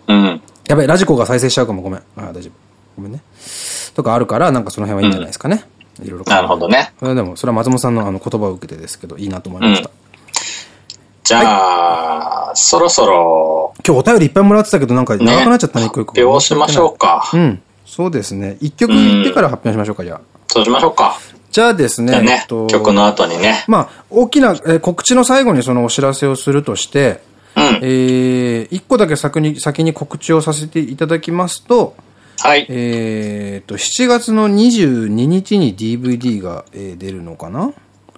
うん。やばい、ラジコが再生しちゃうかも。ごめん。あ、大丈夫。ごめんね。とかあるから、なんかその辺はいいんじゃないですかね。うんいろいろ。なるほどね。それでも、それは松本さんのあの言葉を受けてですけど、いいなと思いました。うん、じゃあ、はい、そろそろ。今日お便りいっぱいもらってたけど、なんか長くなっちゃったね、一個一個。発表しましょうか。うん。そうですね。一曲言ってから発表しましょうか、じゃあ。そうしましょうか。じゃあですね。ね、曲の後にね。まあ、大きな、えー、告知の最後にそのお知らせをするとして、うん、えー、一個だけ先に、先に告知をさせていただきますと、はい。えっと、7月の22日に DVD が、えー、出るのかな？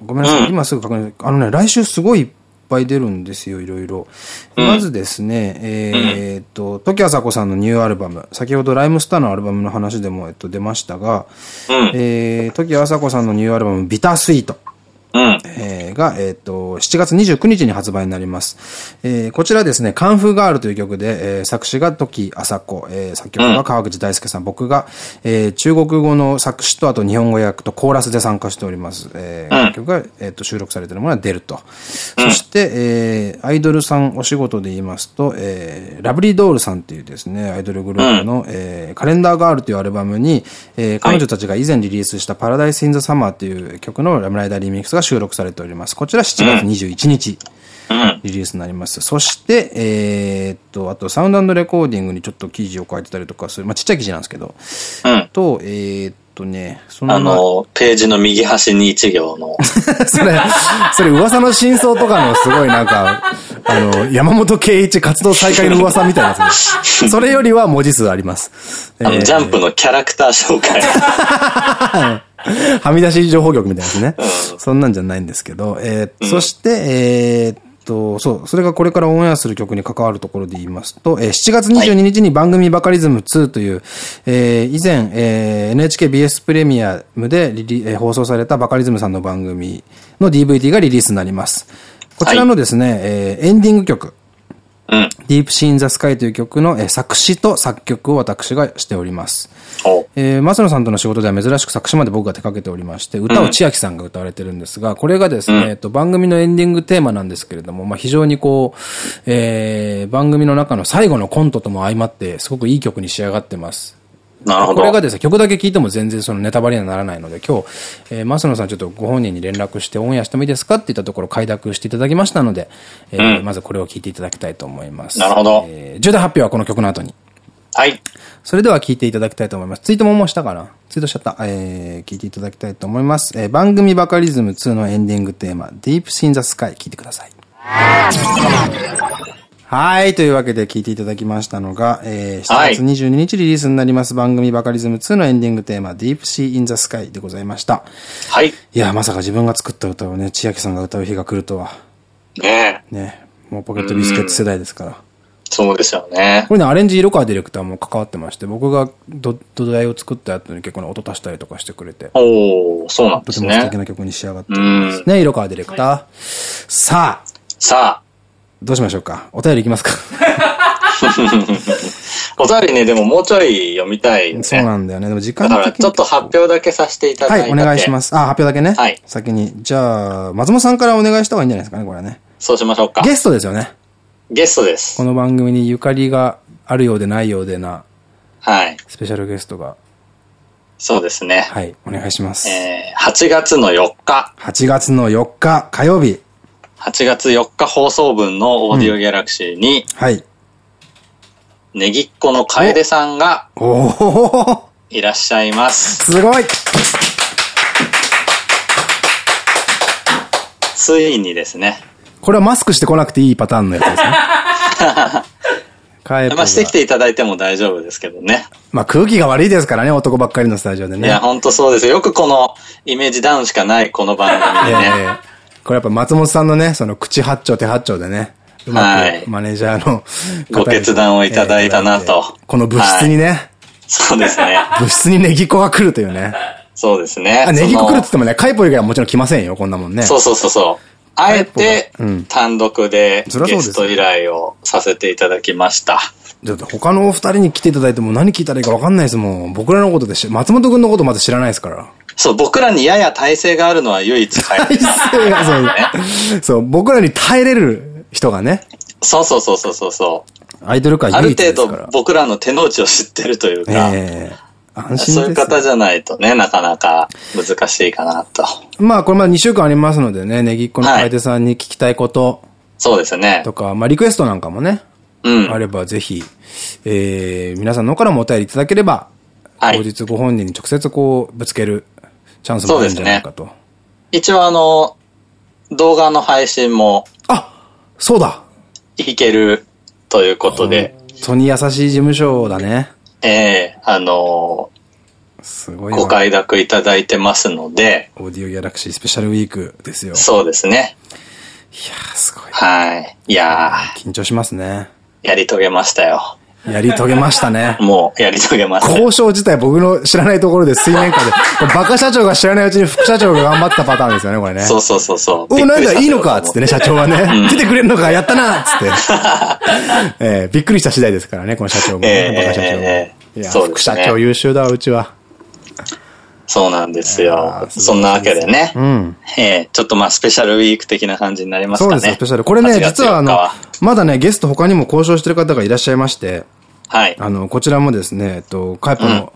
ごめんなさい、うん、今すぐ確認。あのね、来週すごいいっぱい出るんですよ、いろいろ。うん、まずですね、えっと、時あさこさんのニューアルバム、先ほどライムスターのアルバムの話でも、えっと、出ましたが、うん、えー、時あさこさんのニューアルバム、ビタースイート。うん、えー、が、えっ、ー、と、7月29日に発売になります。えー、こちらですね、カンフーガールという曲で、えー、作詞が時朝子、えー、作曲が川口大輔さん、うん、僕が、えー、中国語の作詞とあと日本語訳とコーラスで参加しております。えー、うん、曲が、えっ、と、収録されているものは出ると。そして、えー、アイドルさんお仕事で言いますと、えー、ラブリードールさんっていうですね、アイドルグループの、えー、カレンダーガールというアルバムに、えー、彼女たちが以前リリースしたパラダイス・イン・ザ・サマーっていう曲のラムライダーリミックスが収録されております。こちら7月21日。リリースになります。そして、えー、っと、あと、サウンドレコーディングにちょっと記事を書いてたりとかする。まあ、ちっちゃい記事なんですけど。うん、と、えー、っとね、その。あの、ページの右端に一行の。それ、それ噂の真相とかのすごいなんか、あの、山本圭一活動再開の噂みたいなやつ、ね、それよりは文字数あります。あの、えー、ジャンプのキャラクター紹介。はみ出し情報局みたいなやつね。うん、そんなんじゃないんですけど、えー、うん、そして、えー、と、そう、それがこれからオンエアする曲に関わるところで言いますと、えー、7月22日に番組バカリズム2という、えー、以前、えー、NHKBS プレミアムでリリ、えー、放送されたバカリズムさんの番組の DVD がリリースになります。こちらのですね、はい、えー、エンディング曲、うん、ディープシーンザスカイという曲の、えー、作詞と作曲を私がしております。えー、松野さんとの仕事では珍しく作詞まで僕が手掛けておりまして、歌を千秋さんが歌われてるんですが、これがですね、えっと、番組のエンディングテーマなんですけれども、まあ、非常にこう、えー、番組の中の最後のコントとも相まって、すごくいい曲に仕上がってます。なるほど。これがですね、曲だけ聴いても全然そのネタバレにはならないので、今日、えー、マスノさんちょっとご本人に連絡してオンエアしてもいいですかって言ったところ快諾していただきましたので、えー、うん、まずこれを聴いていただきたいと思います。なるほど。えー、重大発表はこの曲の後に。はい。それでは聞いていただきたいと思います。ツイートももうしたかな？ツイートしちゃった。えー、聞いていただきたいと思います。えー、番組バカリズム2のエンディングテーマ、Deep in the Sky 聞いてください。はい。というわけで聞いていただきましたのが、えー、7月22日リリースになります、番組バカリズム2のエンディングテーマ、Deep Sea in the Sky でございました。はい。いや、まさか自分が作った歌をね、千秋さんが歌う日が来るとは。ねえ。ねもうポケットビスケット世代ですから。そうですよね。これね、アレンジ色川ディレクターも関わってまして、僕が土台を作ったやつに結構ね、音足したりとかしてくれて。おおそうなんですね。とても素敵な曲に仕上がってますね、色川ディレクター。はい、さあ。さあ。どうしましょうか？お便りいきますか？お便りね、でももうちょい読みたい、ね、そうなんだよね。でも時間だからちょっと発表だけさせていただいて。はい、お願いします。あ、発表だけね。はい。先に。じゃあ、松本さんからお願いした方がいいんじゃないですかね、これはね。そうしましょうか。ゲストですよね。ゲストです。この番組にゆかりがあるようでないようでな。はい。スペシャルゲストが。そうですね。はい、お願いします。えー、8月の4日。8月の4日、火曜日。8月4日放送分のオーディオギャラクシーに、はい。ネギっ子の楓さんが、おいらっしゃいます。すごいついにですね。これはマスクしてこなくていいパターンのやつですね。まあしてきていただいても大丈夫ですけどね。まあ空気が悪いですからね、男ばっかりのスタジオでね。いや、ほんとそうですよ。よくこのイメージダウンしかないこの番組でね。これやっぱ松本さんのね、その口八丁手八丁でね、うまくマネージャーの、ご決断をいただいたなと。この物質にね、そうですね。物質にネギ子が来るというね。そうですね。あ、ネギ子来るって言ってもね、カイポ以外はもちろん来ませんよ、こんなもんね。そうそうそうそう。あえて、単独でゲスト依頼をさせていただきました。だって他のお二人に来ていただいても何聞いたらいいか分かんないですもん。僕らのことでし、松本くんのことまず知らないですから。そう、僕らにやや体制があるのは唯一体制がそうね。そう、僕らに耐えれる人がね。そうそうそうそうそう。アイドル界ある程度僕らの手の内を知ってるというか。えーそういう方じゃないとね、なかなか難しいかなと。まあ、これまだ2週間ありますのでね、ネギっ子の楓さんに聞きたいこと。はい、そうですね。とか、まあ、リクエストなんかもね。うん。あれば、ぜひ、えー、皆さんのからもお便りいただければ、はい、後日ご本人に直接こう、ぶつけるチャンスもあるんじゃないかと。ね、一応あの、動画の配信も。あそうだいけるということで。本当に優しい事務所だね。ええー、あのー、すごい。ご快諾いただいてますので。オーディオギャラクシースペシャルウィークですよ。そうですね。いやー、すごい。はい。いやー。緊張しますね。やり遂げましたよ。やり遂げましたね。もう、やり遂げました。交渉自体僕の知らないところで水面下で、バカ社長が知らないうちに副社長が頑張ったパターンですよね、これね。そうそうそうそう。お、なんだ、いいのかっつってね、社長はね。出てくれるのか、やったなっつって。えびっくりした次第ですからね、この社長もね、バカ社長いや、副社長優秀だわ、うちは。そうなんですよ。そんなわけでね。うん。えちょっとまあスペシャルウィーク的な感じになりますかね。そうです、スペシャル。これね、実はあの、まだね、ゲスト他にも交渉してる方がいらっしゃいまして、はい。あの、こちらもですね、えっと、カイポの、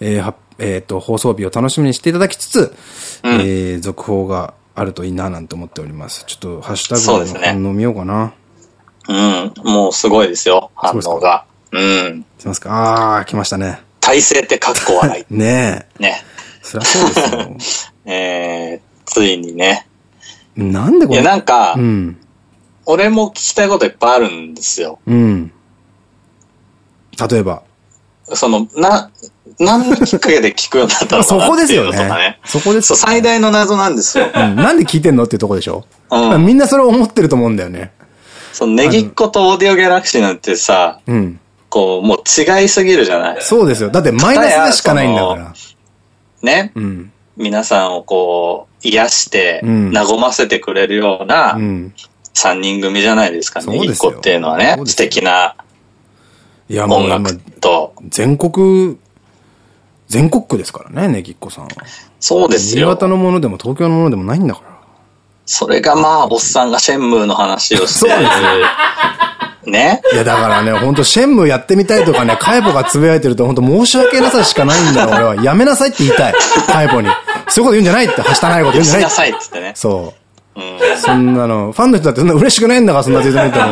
うん、えー、えっ、と、放送日を楽しみにしていただきつつ、うん、えー、続報があるといいななんて思っております。ちょっと、ハッシュタグの反応見ようかな。うね、うん、もうすごいですよ、反応が。うん。しますかあー、来ましたね。体勢ってかっこ笑い。ねえ。ね。そりゃそうですよ。えー、ついにね。なんでこれ？いや、なんか、うん、俺も聞きたいこといっぱいあるんですよ。うん。例えば。その、な、何のきっかけで聞くようになったのかな そこですよね。そこです、ね、最大の謎なんですよ。うん。なんで聞いてんのっていうとこでしょ？うん。みんなそれを思ってると思うんだよね。そのネギっ子とオーディオギャラクシーなんてさ、うん。こう、もう違いすぎるじゃない？そうですよ。だってマイナスでしかないんだから。ね。うん。皆さんをこう、癒して、和ませてくれるような、3人組じゃないですかね。ネギっ子っていうのはね。素敵ないや、もう音楽と。全国、全国区ですからね、ネギっ子さんは。そうですよ。新潟のものでも東京のものでもないんだから。それがまあ、おっさんがシェンムーの話をして。そうですよ。ねいや、だからね、ほんとシェンムーやってみたいとかね、カイポがつぶやいてるとほんと申し訳なさしかないんだよ、俺は。やめなさいって言いたい。カイポに。そういうこと言うんじゃないって、はしたないこと言うんじゃない。やめなさいって言ってね。そう。そんなの、ファンの人だってそんな嬉しくないんだから、そんな全然見ても。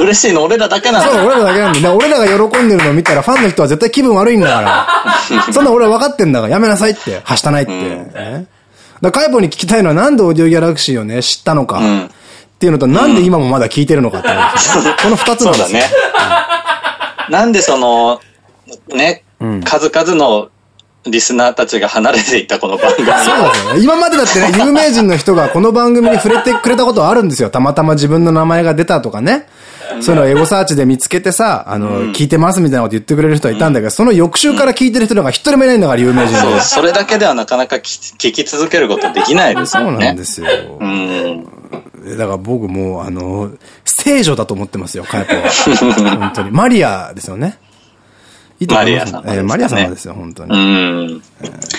嬉しいの俺らだけなんだ。そう、俺らだけなんだ。俺らが喜んでるのを見たら、ファンの人は絶対気分悪いんだから。そんな俺は分かってんだから、やめなさいって、はしたないって。うん、だカイポに聞きたいのは、なんでオーディオギャラクシーをね、知ったのか。っていうのと、なんで今もまだ聞いてるのかって、この二つなんですよ。そうだね。なんでその、ね、数々のリスナーたちが離れていったこの番組。そうですよね。今までだってね、有名人の人がこの番組に触れてくれたことあるんですよ。たまたま自分の名前が出たとかね。そういうのをエゴサーチで見つけてさ、あの、うん、聞いてますみたいなこと言ってくれる人はいたんだけど、その翌週から聞いてる人が一人もいないんだから、有名人で。それだけではなかなか聞き続けることできないですよね。そうなんですよ。うん。だから僕もう、あの、聖女だと思ってますよ、カヤポは。本当に。マリアですよね。いいと思います。マリア様、えー、マリア様ですよ、本当に。うん。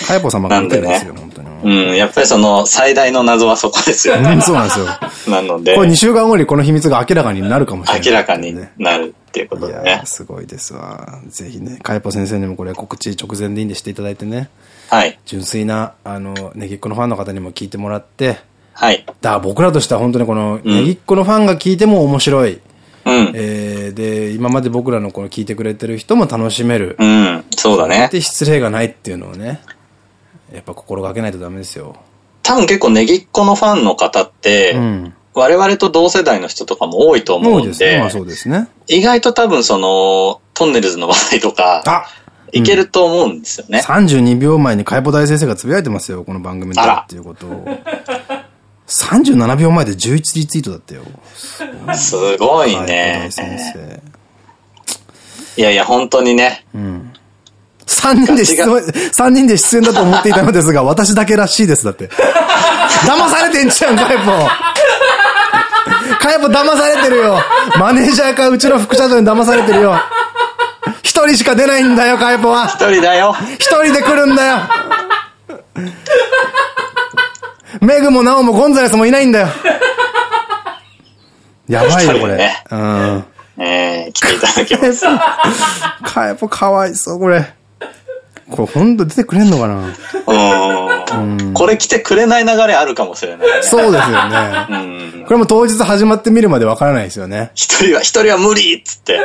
かやぽ様が見てるんですよ、本当に。うん、やっぱりその最大の謎はそこですよね。うん、そうなんですよ。なので。これ2週間後にこの秘密が明らかになるかもしれない、明らかになるっていうことでね。すごいですわ。ぜひね、かやぽ先生にもこれ告知直前でいいんでしていただいてね。はい。純粋な、あの、ネギっ子のファンの方にも聞いてもらって、はい。だから僕らとしては本当にこの、ネギっ子のファンが聞いても面白い。うん、えー、で、今まで僕らのこの聞いてくれてる人も楽しめる。うん、そうだね。で、失礼がないっていうのをね、やっぱ心がけないとダメですよ。多分結構ネギっ子のファンの方って、うん、我々と同世代の人とかも多いと思うんで、ですね、まあそうですね。意外と多分その、トンネルズの話題とか、あいけると思うんですよね。うん、32秒前に海保大先生がつぶやいてますよ、この番組でっていうことを。37秒前で11リツイートだったよ。すごいね。先生。いやいや、本当にね。うん。3人で出演、三人で出演だと思っていたのですが、私だけらしいです、だって。騙されてんじゃん、カイポ。カイポ騙されてるよ。マネージャーかうちの副社長に騙されてるよ。一人しか出ないんだよ、カイポは。一人だよ。一人で来るんだよ。メグもナオもゴンザレスもいないんだよ。やばいよ、これ。ね、うん。えー、来ていただきます。かやっぱかわいそう、これ。これほんと出てくれんのかな？うん。これ来てくれない流れあるかもしれない、ね。そうですよね。うん。これも当日始まってみるまでわからないですよね。一人は、一人は無理っつって。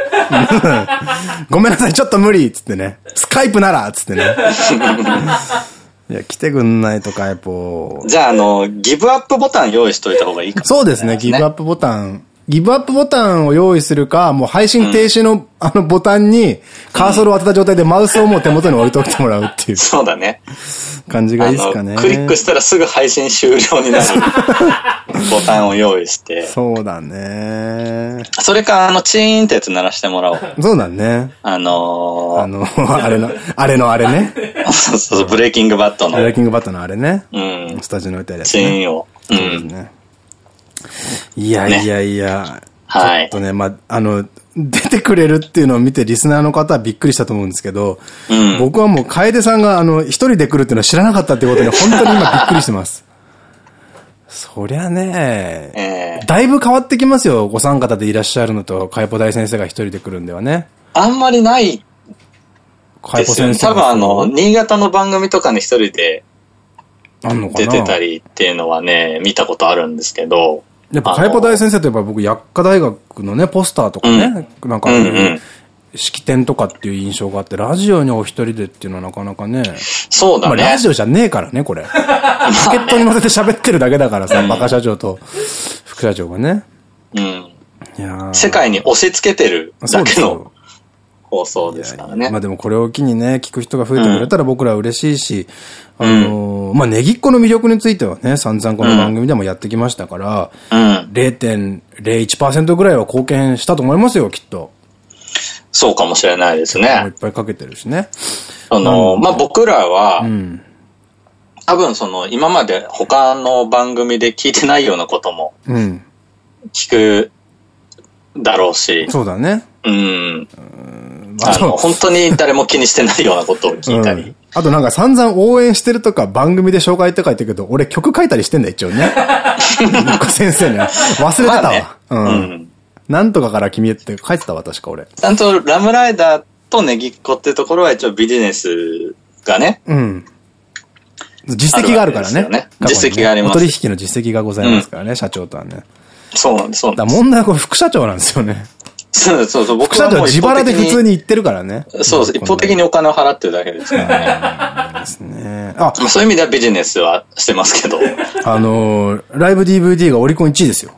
ごめんなさい、ちょっと無理っつってね。スカイプならっつってね。いや、来てくんないとか、やっぱ。じゃあ、あの、ギブアップボタン用意しといた方がいいかも、ね、そうですね、ギブアップボタンギブアップボタンを用意するか、もう配信停止の、あのボタンにカーソルを当てた状態でマウスをもう手元に置いといてもらうっていう。そうだね。感じがいいですかね。クリックしたらすぐ配信終了になる ボタンを用意して。そうだね。それか、あの、チーンってやつ鳴らしてもらおう。そうだね。あのー、あの、あれの、あれのあれね。そうそう、ブレイキングバットの。ブレイキングバットのあれね。うん。スタジオに置いてあるやつ、ね。チーンを。そうですね。いやいやいや、はい。ちょっとね、まあ、あの、出てくれるっていうのを見てリスナーの方はびっくりしたと思うんですけど、うん、僕はもう楓さんがあの、一人で来るっていうのを知らなかったっていうことに本当に今びっくりしてます。そりゃね、えー、だいぶ変わってきますよ。ご三方でいらっしゃるのと、かいぽ大先生が一人で来るんではね。あんまりないですよね。多分あの、新潟の番組とかに一人で出てたりっていうのはね、見たことあるんですけど。やっぱ、かいぽ大先生といえば僕、薬科大学のね、ポスターとかね、うん、なんか、式典とかっていう印象があって、ラジオにお一人でっていうのはなかなかね。そうだね。まあ、ラジオじゃねえからね、これ。チケットに乗せて喋ってるだけだからさ、バカ社長と副社長がね。うん。いや世界に押し付けてるだけの放送ですからね。まあでもこれを機にね、聞く人が増えてくれたら僕らは嬉しいし、あのまあネギっ子の魅力についてはね、散々この番組でもやってきましたから、うん、0.01%ぐらいは貢献したと思いますよ、きっと。そうかもしれないですね。いっぱいかけてるしね。あの、まあ、僕らは、うん、多分その、今まで他の番組で聞いてないようなことも、聞くだろうし。そうだね。うん。あの、本当に誰も気にしてないようなことを聞いたり。うん、あとなんか散々応援してるとか番組で紹介って書いてるけど、俺曲書いたりしてんだ一応ね。先生には。忘れてたわ。ね、うん。うんなんとかから君って書いてたわ、確か俺。ちゃんとラムライダーとネギっ子ってところは一応ビジネスがね。うん。実績があるからね。ね実績があります。お取引の実績がございますからね、うん、社長とはね。そうなんです、そうなんです。問題はこれ副社長なんですよね。そうそうそう、僕社長自腹で普通に言ってるからね。そうです。一方的にお金を払ってるだけですからね。ですね。あ、そういう意味ではビジネスはしてますけど。あのライブ DVD がオリコン1位ですよ。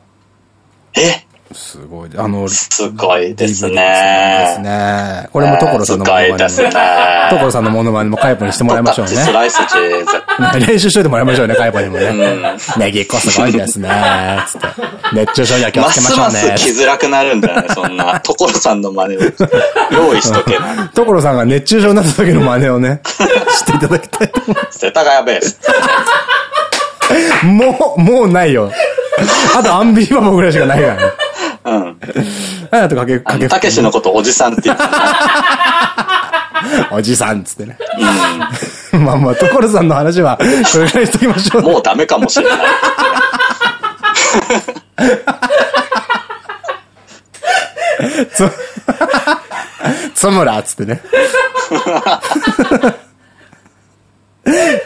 え？すごい。あの、すごいですね。ですね。これも所さんのものまね。すごいですね。所さんのものまねもカイポにしてもらいましょうね。スライスチーズ。練習しといてもらいましょうね、カイポにもね。ネギっこすごいですね。つって。熱中症には気をつけましょうね。ますます来づらくなるんだよね、そんな。所さんの真似を用意しとけな。所さんが熱中症になった時の真似をね、していただきたいと思います。世田谷ベース。もう、もうないよ。あとアンビリバボーぐらいしかないからね。うん。あとかけ、かけ。たけしのことおじさんって言っておじさんっつってね。うん。まあまあ、所さんの話は、これぐらいしときましょう、もうダメかもしれない。つ、つむらっつってね。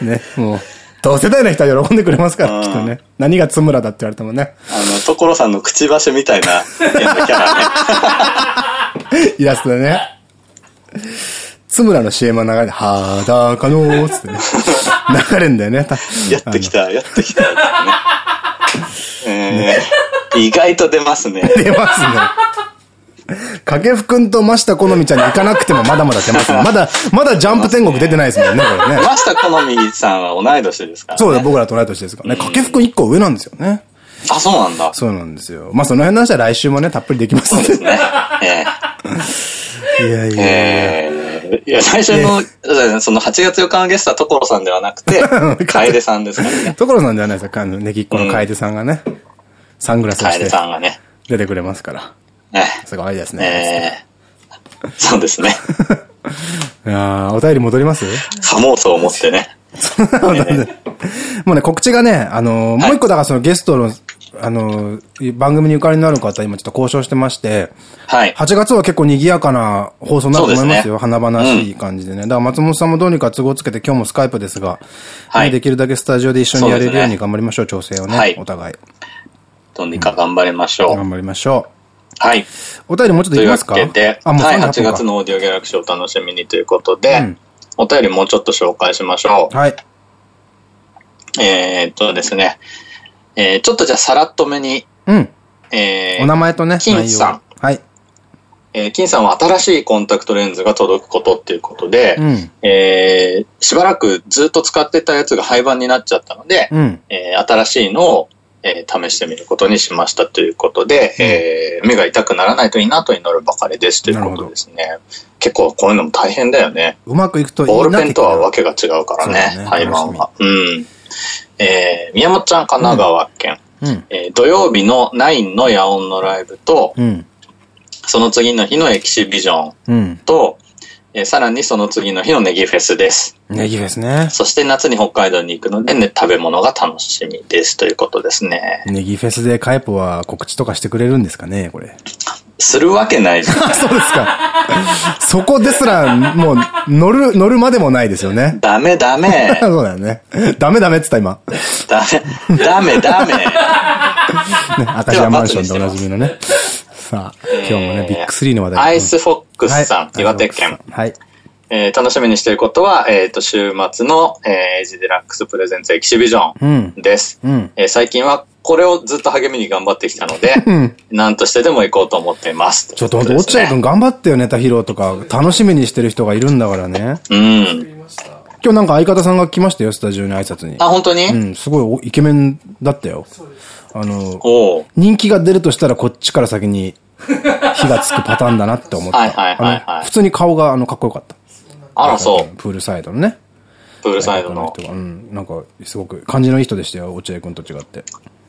ね、もう。同世代の人は喜んでくれますから、きっとね。何が津村だって言われてもね。あの、所さんのくちばしみたいなキャラね。イラストでね。津村の CM の流れで、裸のつってね。流れんだよね。やってきた、やってきた、意外と出ますね。出ますね。掛布くんと真下好みちゃんに行かなくてもまだまだ出ますね。まだ、まだジャンプ天国出てないですもんね、これね。真下好みさんは同い年ですから、ね、そうだ、僕らと同い年ですからね。掛布くん一個上なんですよね。あ、そうなんだ。そうなんですよ。まあその辺の話は来週もね、たっぷりできますそうですね。ええ。いやいや。えー、いや、最初の、その8月4日のゲストは所さんではなくて、楓さんですからね。所さんではないですよ。ネギっ子の楓さんがね、サングラスして。楓さんがね。出てくれますから。すごいですね。えー、そうですね。いやお便り戻ります？サモースを持ってね。もうね、告知がね、あの、もう一個だからそのゲストの、あの、番組にゆかりのある方、今ちょっと交渉してまして、はい。8月は結構賑やかな放送になると思いますよ。華々しい感じでね。だから松本さんもどうにか都合つけて今日もスカイプですが、はい。できるだけスタジオで一緒にやれるように頑張りましょう、調整をね。はい。お互い。どうにか頑張りましょう。頑張りましょう。はい。お便りもうちょっといきますか？というわけで、あ、もうはい、8月のオーディオギャラクシーを楽しみにということで、うん、お便りもうちょっと紹介しましょう。はい。えっとですね、えー、ちょっとじゃあさらっとめに、うん。えー、お名前とね、金さん。はい。えー、金さんは新しいコンタクトレンズが届くことっていうことで、うん、えー、しばらくずっと使ってたやつが廃盤になっちゃったので、うん、えー、新しいのを、えー、試してみることにしましたということで、うん、えー、目が痛くならないといいなと祈るばかりですということですね。結構こういうのも大変だよね。うまくいくといいボールペンとはわけが違うからね、ね廃盤は。うん。えー、宮本ちゃん神奈川県。うん、えー、土曜日のナインの野音のライブと、うん、その次の日のエキシビジョンと、うん、えー、さらにその次の日のネギフェスです。ネギフェスね。そして夏に北海道に行くので、ね、食べ物が楽しみですということですね。ネギフェスでカイポは告知とかしてくれるんですかね、これ。するわけないじゃん。そうですか。そこですら、もう、乗る、乗るまでもないですよね。ダメダメ。そうだよね。ダメダメって言った今。ダメ、ダメダメ。ね、赤島マンションでおなじみのね。さあ、今日もね、ビッグスリーの話題。アイスフォックスさん、岩手県。はい。えー、楽しみにしていることは、えっ、ー、と、週末の、えー、エイジデラックスプレゼンツエキシビジョンです。うんうん、えー、最近はこれをずっと励みに頑張ってきたので、何としてでも行こうと思っています。ちょっと本当、落合君頑張ってよ、ネタ披露とか、楽しみにしてる人がいるんだからね。うん。今日なんか相方さんが来ましたよ、スタジオに挨拶に。あ、本当に？うん、すごいイケメンだったよ。あの、人気が出るとしたらこっちから先に火がつくパターンだなって思った。はいはいはいはい。普通に顔があのかっこよかった。あら、そう。プールサイドのね。プールサイドの。うん、なんか、すごく感じのいい人でしたよ、落合君と違って。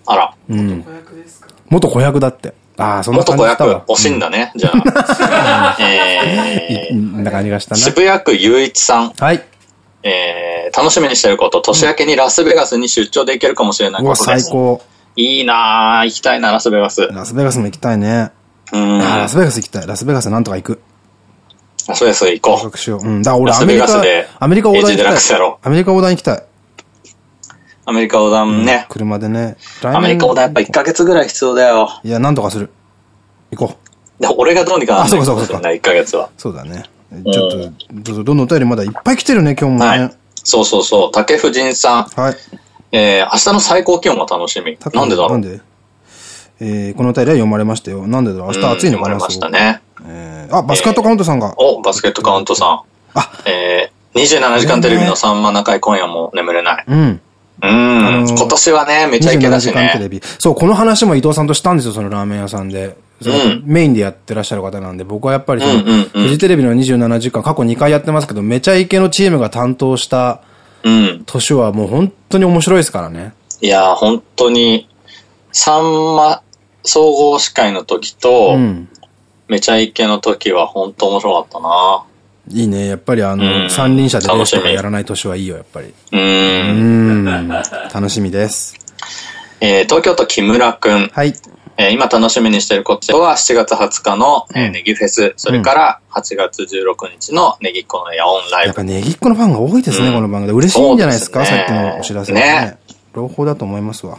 あら。うん。元子役ですか？元子役だって。ああ、そんな感じ元子役、惜しいんだね、じゃあ。えー、んな感じがしたね。渋谷区雄一さん。はい。えー、楽しみにしてること、年明けにラスベガスに出張で行けるかもしれないことです。最高。いいなぁ、行きたいな、ラスベガス。ラスベガスも行きたいね。うん。ラスベガス行きたい。ラスベガスなんとか行く。ラスベガス行こう。しよう。うん。だ俺アメリカ、アメリカ横断行きたい。アメリカ横断行きたい。アメリカ横断ね。車でね。アメリカ横断やっぱ1ヶ月ぐらい必要だよ。いや、なんとかする。行こう。俺がどうにかあ、そうかそうかそうか。1ヶ月は。そうだね。ちょっと、どんどんお便りまだいっぱい来てるね、今日もね。そうそうそう。竹夫人さん。はい。えー、明日の最高気温が楽しみ。なんでだろう？なんで？えー、このお便りは読まれましたよ。なんでだろう？明日暑いのかな、読まれましたね。えー、あ、バスケットカウントさんが。お、バスケットカウントさん。あ、えー、27時間テレビのさんま中井今夜も眠れない。うん。うん。今年はね、めちゃイケだしね。テレビ。そう、この話も伊藤さんとしたんですよ、そのラーメン屋さんで。うん、メインでやってらっしゃる方なんで、僕はやっぱりその、フジテレビの27時間、過去2回やってますけど、めちゃイケのチームが担当した年はもう本当に面白いですからね。いや、本当に、さんま総合司会の時と、うん、めちゃイケの時は本当面白かったな。いいね。やっぱりあの、三輪車でレースとかやらない年はいいよ、やっぱり。うん。楽しみです。えー、東京都木村くん。はい。えー、今楽しみにしているこちらは7月20日の、えー、ネギフェス、それから8月16日のネギっ子の野音ライブ。やっぱネギっ子のファンが多いですね、この番組で。嬉しいんじゃないですか、さっきのお知らせね。朗報だと思いますわ。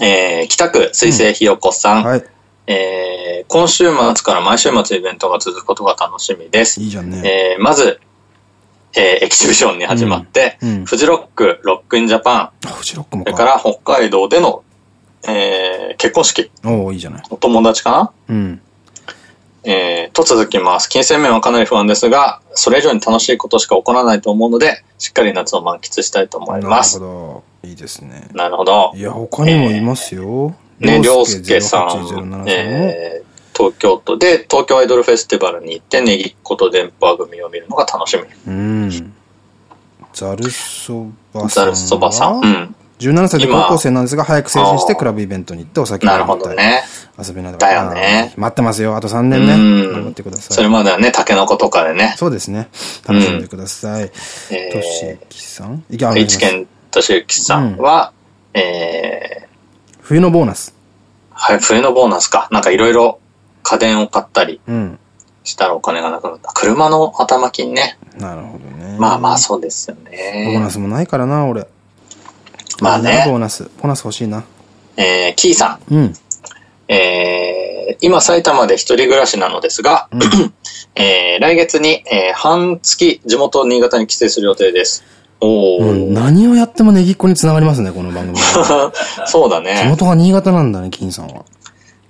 えー、北区水星ひよこさん。はい。えー、今週末から毎週末イベントが続くことが楽しみです。いいじゃんね。えー、まず、えー、エキシビションに始まって、うんうん、フジロック、ロックインジャパン、フジロックもそれから北海道での、えー、結婚式。おいいじゃない。お友達かな？うん。えー、と続きます。金銭面はかなり不安ですが、それ以上に楽しいことしか起こらないと思うので、しっかり夏を満喫したいと思います。なるほど。いいですね。なるほど。いや、他にもいますよ。えー、ね、りょうすけさん。えー東京都で東京アイドルフェスティバルに行ってネギっ子と電波組を見るのが楽しみ。うん。ザルそばさん。ザルそばさん。うん。17歳で高校生なんですが、早く成人してクラブイベントに行ってお酒を飲んなるほどね。遊びながら。だよね。待ってますよ。あと3年ね。頑張ってください。それまではね、タケノコとかでね。そうですね。楽しんでください。としゆきさん？愛知県としゆきさんは、え冬のボーナス。はい、冬のボーナスか。なんかいろいろ家電を買ったりしたらお金がなくなった。車の頭金ね。なるほどね。まあまあそうですよね。ボーナスもないからな、俺。まあね。ボーナス。ボーナス欲しいな。えー、キーさん。うん。えー、今埼玉で一人暮らしなのですが、うん、えー、来月に、えー、半月地元新潟に帰省する予定です。おお、うん、何をやってもネギっ子につながりますね、この番組。そうだね。地元が新潟なんだね、金さんは。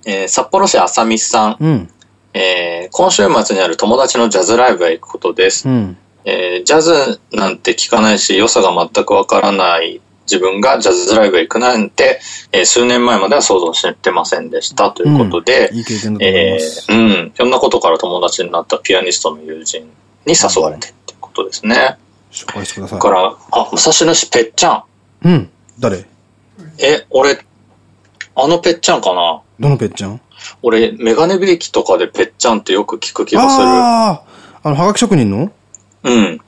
えー、札幌市浅見さん。うん、えー、今週末にある友達のジャズライブへ行くことです。うん、えー、ジャズなんて聞かないし、良さが全くわからない自分がジャズライブへ行くなんて、えー、数年前までは想像してませんでしたということで、うん、いい経験だと思います。えー、うん。ひょんなことから友達になったピアニストの友人に誘われてってことですね。紹介してください。から、あ、武蔵野市ぺっちゃん。うん。誰？え、俺、あのぺっちゃんかな？どのぺっちゃん？俺、メガネビーキとかでぺっちゃんってよく聞く気がする。ああ、あの、はがき職人の？うん。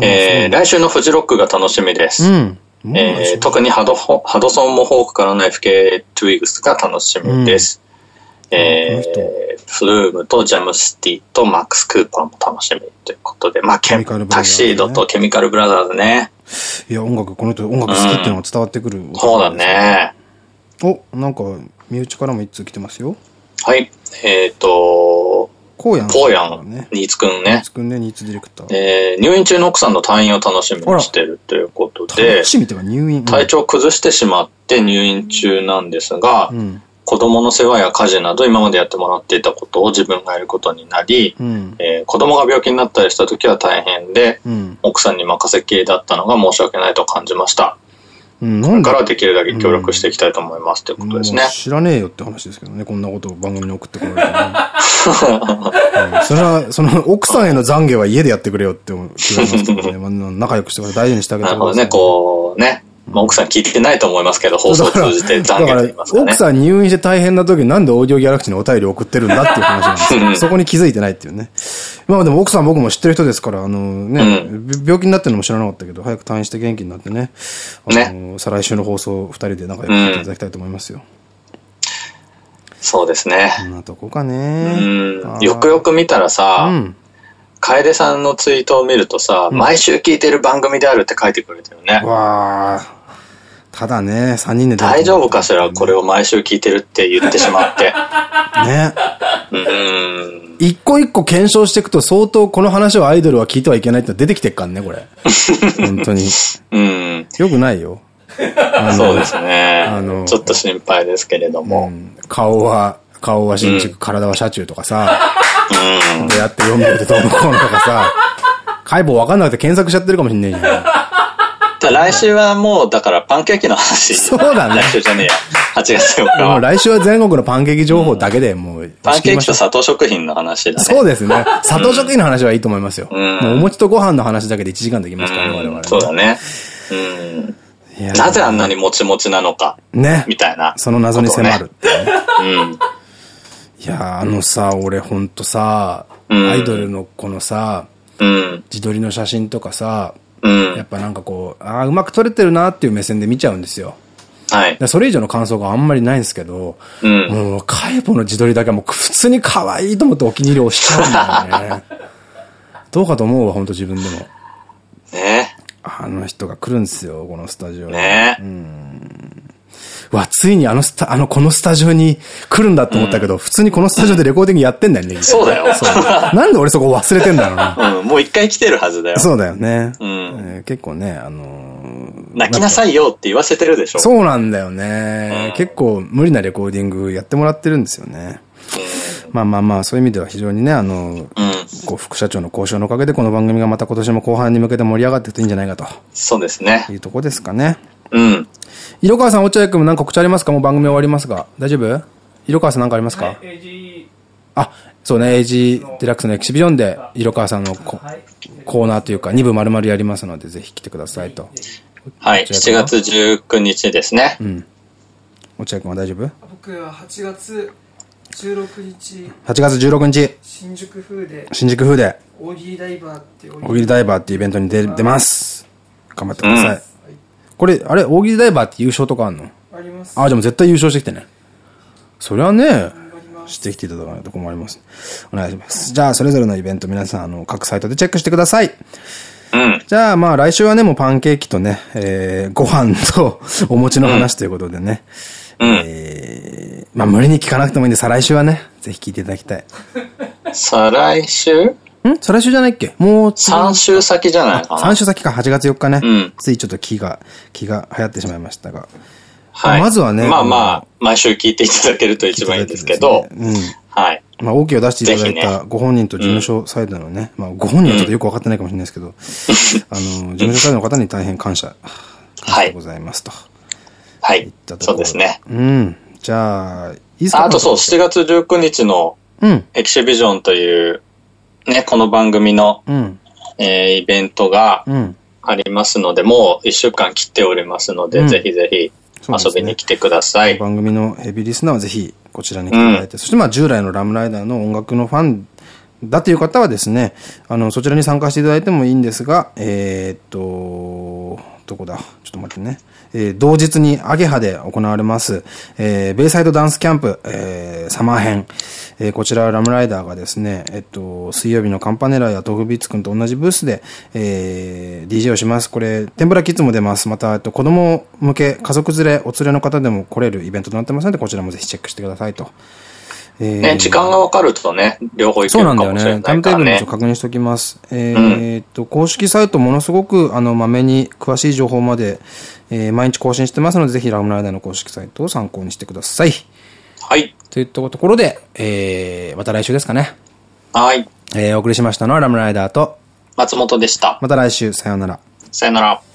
えー、来週のフジロックが楽しみです。うん。えー、特にハドハドソンモホークからの FK トゥイグスが楽しみです。うん、えー、フルームとジャムスティとマックス・クーパーも楽しみということで、まあ、ケミカルタキシードとケミカルブラザーズね。いや、音楽、この人音楽好きっていうのが伝わってくる、うん、そうだね。お、なんか、身内からも一通来てますよ。はい。えっ、ー、と、こうやん。こうやん。ね。ニーツくんね。ニーツくんね、ニーツディレクター。えー、入院中の奥さんの退院を楽しみにしてるということで、楽しみとか入院、体調崩してしまって入院中なんですが、うん、子供の世話や家事など今までやってもらっていたことを自分がやることになり、うん、えー、子供が病気になったりした時は大変で、うん、奥さんに任せっきりだったのが申し訳ないと感じました。うん、これからできるだけ協力していきたいと思いますってことですね、知らねえよって話ですけどね、こんなことを番組に送ってこられてね。それは、その奥さんへの懺悔は家でやってくれよって気がしますけどね。まあ、仲良くしてくれ大事にしてあげてください。なるほどね、こうね。まあ、奥さん聞いてないと思いますけど、放送を通じて懺悔と言いますかね。奥さん入院して大変な時になんでオーディオギャラクシーにお便り送ってるんだっていう話なんですよ。そこに気づいてないっていうね。まあでも奥さん僕も知ってる人ですから、あのね、うん、病気になってるのも知らなかったけど、早く退院して元気になってね。ね。再来週の放送二人で仲良くしていただきたいと思いますよ。うん、そうですね。こんなとこかね。うん。よくよく見たらさ、うん楓さんのツイートを見るとさ、うん、毎週聞いてる番組であるって書いてくれてるね。わあ。ただね、3人で大丈夫かしらこれを毎週聞いてるって言ってしまって。ね。うん。一個一個検証していくと相当この話をアイドルは聞いてはいけないって出てきてっかんね、これ。本当に。うん。よくないよ。そうですね。あの、ちょっと心配ですけれども。うん、顔は、顔は新宿、うん、体は車中とかさ、うん。でやって読んでるとどうのこうのとかさ、解剖わかんなくて検索しちゃってるかもしんないじゃん。来週はもう、だからパンケーキの話。そうだね。来週じゃねえや。8月4日もう来週は全国のパンケーキ情報だけでもう、パンケーキと砂糖食品の話だね。そうですね。砂糖食品の話はいいと思いますよ。うん、もうお餅とご飯の話だけで1時間できますからね、我々。そうだね。うん。なぜあんなにもちもちなのか。ね。みたいな。その謎に迫る、うん。いやあのさ、俺ほんとさ、アイドルのこのさ、うん、自撮りの写真とかさ、うん、やっぱなんかこう、ああ、うまく撮れてるなっていう目線で見ちゃうんですよ。はい。それ以上の感想があんまりないんですけど、うん、もう、カエポの自撮りだけはもう普通に可愛いと思ってお気に入りを押しちゃうんだよね。どうかと思うわ、本当自分でも。ねあの人が来るんですよ、このスタジオに。ねうん。わ、ついにあのスタ、あの、このスタジオに来るんだって思ったけど、うん、普通にこのスタジオでレコーディングやってんだよね。そうだよ。そうなんで俺そこ忘れてんだろうな。うん、もう一回来てるはずだよ。そうだよね。うん、えー、結構ね、あのー、泣きなさいよって言わせてるでしょ。そうなんだよね、うん、結構無理なレコーディングやってもらってるんですよね。まあまあまあ、そういう意味では非常にね、あの、うん、こう副社長の交渉のおかげでこの番組がまた今年も後半に向けて盛り上がっていくといいんじゃないかと。そうですね。いうとこですかね。うん。色川さん、落合君も何か告知ありますか？もう番組終わりますが。大丈夫？色川さん何かありますか、はい、あ、そうね、AG デラックスのエキシビジョンで、色川さんのコ,、ーナーというか、2部丸々やりますので、ぜひ来てくださいと。はい、7月19日ですね。うん。落合君は大丈夫？僕は8月16日。8月16日。新宿風で。新宿風で。大喜利ダイバーって大喜利ダイバーっていうイベントに出出ます。頑張ってください。これ、あれ、大喜利ダイバーって優勝とかあんの？あります。あ、じゃも絶対優勝してきてね。それはね、してきていただかないと困ります。お願いします。じゃあ、それぞれのイベント皆さん、あの、各サイトでチェックしてください。うん。じゃあ、まあ、来週はね、もうパンケーキとね、えー、ご飯と お餅の話ということでね。うん。えー、まあ、無理に聞かなくてもいいんで、再来週はね、ぜひ聞いていただきたい。再来週？ん？再来週じゃないっけ？もう3週先じゃないかな。3週先か、8月4日ね。うん。ついちょっと気が、気が流行ってしまいましたが。はい。まずはね。まあまあ、毎週聞いていただけると一番いいんですけど、うん。はい。まあ、OK を出していただいたご本人と事務所サイドのね、まあ、ご本人はちょっとよくわかってないかもしれないですけど、あの、事務所サイドの方に大変感謝。はい。でございますと。はい。そうですね。うん。じゃあ、いいですか？あとそう、7月19日の、エキシビジョンという、ね、この番組の、うん、えー、イベントがありますので、もう1週間切っておりますので、うん、ぜひぜひ遊びに来てください。ね、番組のヘビーリスナーはぜひこちらに来ていただいて、うん、そしてまあ従来のラムライダーの音楽のファンだという方はですね、あの、そちらに参加していただいてもいいんですが、えー、っと、どこだ？ちょっと待ってね。えー、同日にアゲハで行われます、えー、ベイサイドダンスキャンプ、えー、サマー編。えー、こちらラムライダーがですね、えっと、水曜日のカンパネラや豆腐ビーツくんと同じブースで、えー、DJ をします。これ、天ぷらキッズも出ます。また、えっと、子供向け、家族連れ、お連れの方でも来れるイベントとなってますので、こちらもぜひチェックしてくださいと。えー、ね、時間が分かるとね、両方行けるかもしれない、ね、そうなんだよね。タイムテーブルも確認しておきます。えー、うん、っと、公式サイトものすごく、あの、まめに詳しい情報まで、えー、毎日更新してますので、ぜひラムライダーの公式サイトを参考にしてください。はい。といったところで、えー、また来週ですかね。はい。えー、お送りしましたのはラムライダーと、松本でした。また来週、さようなら。さようなら。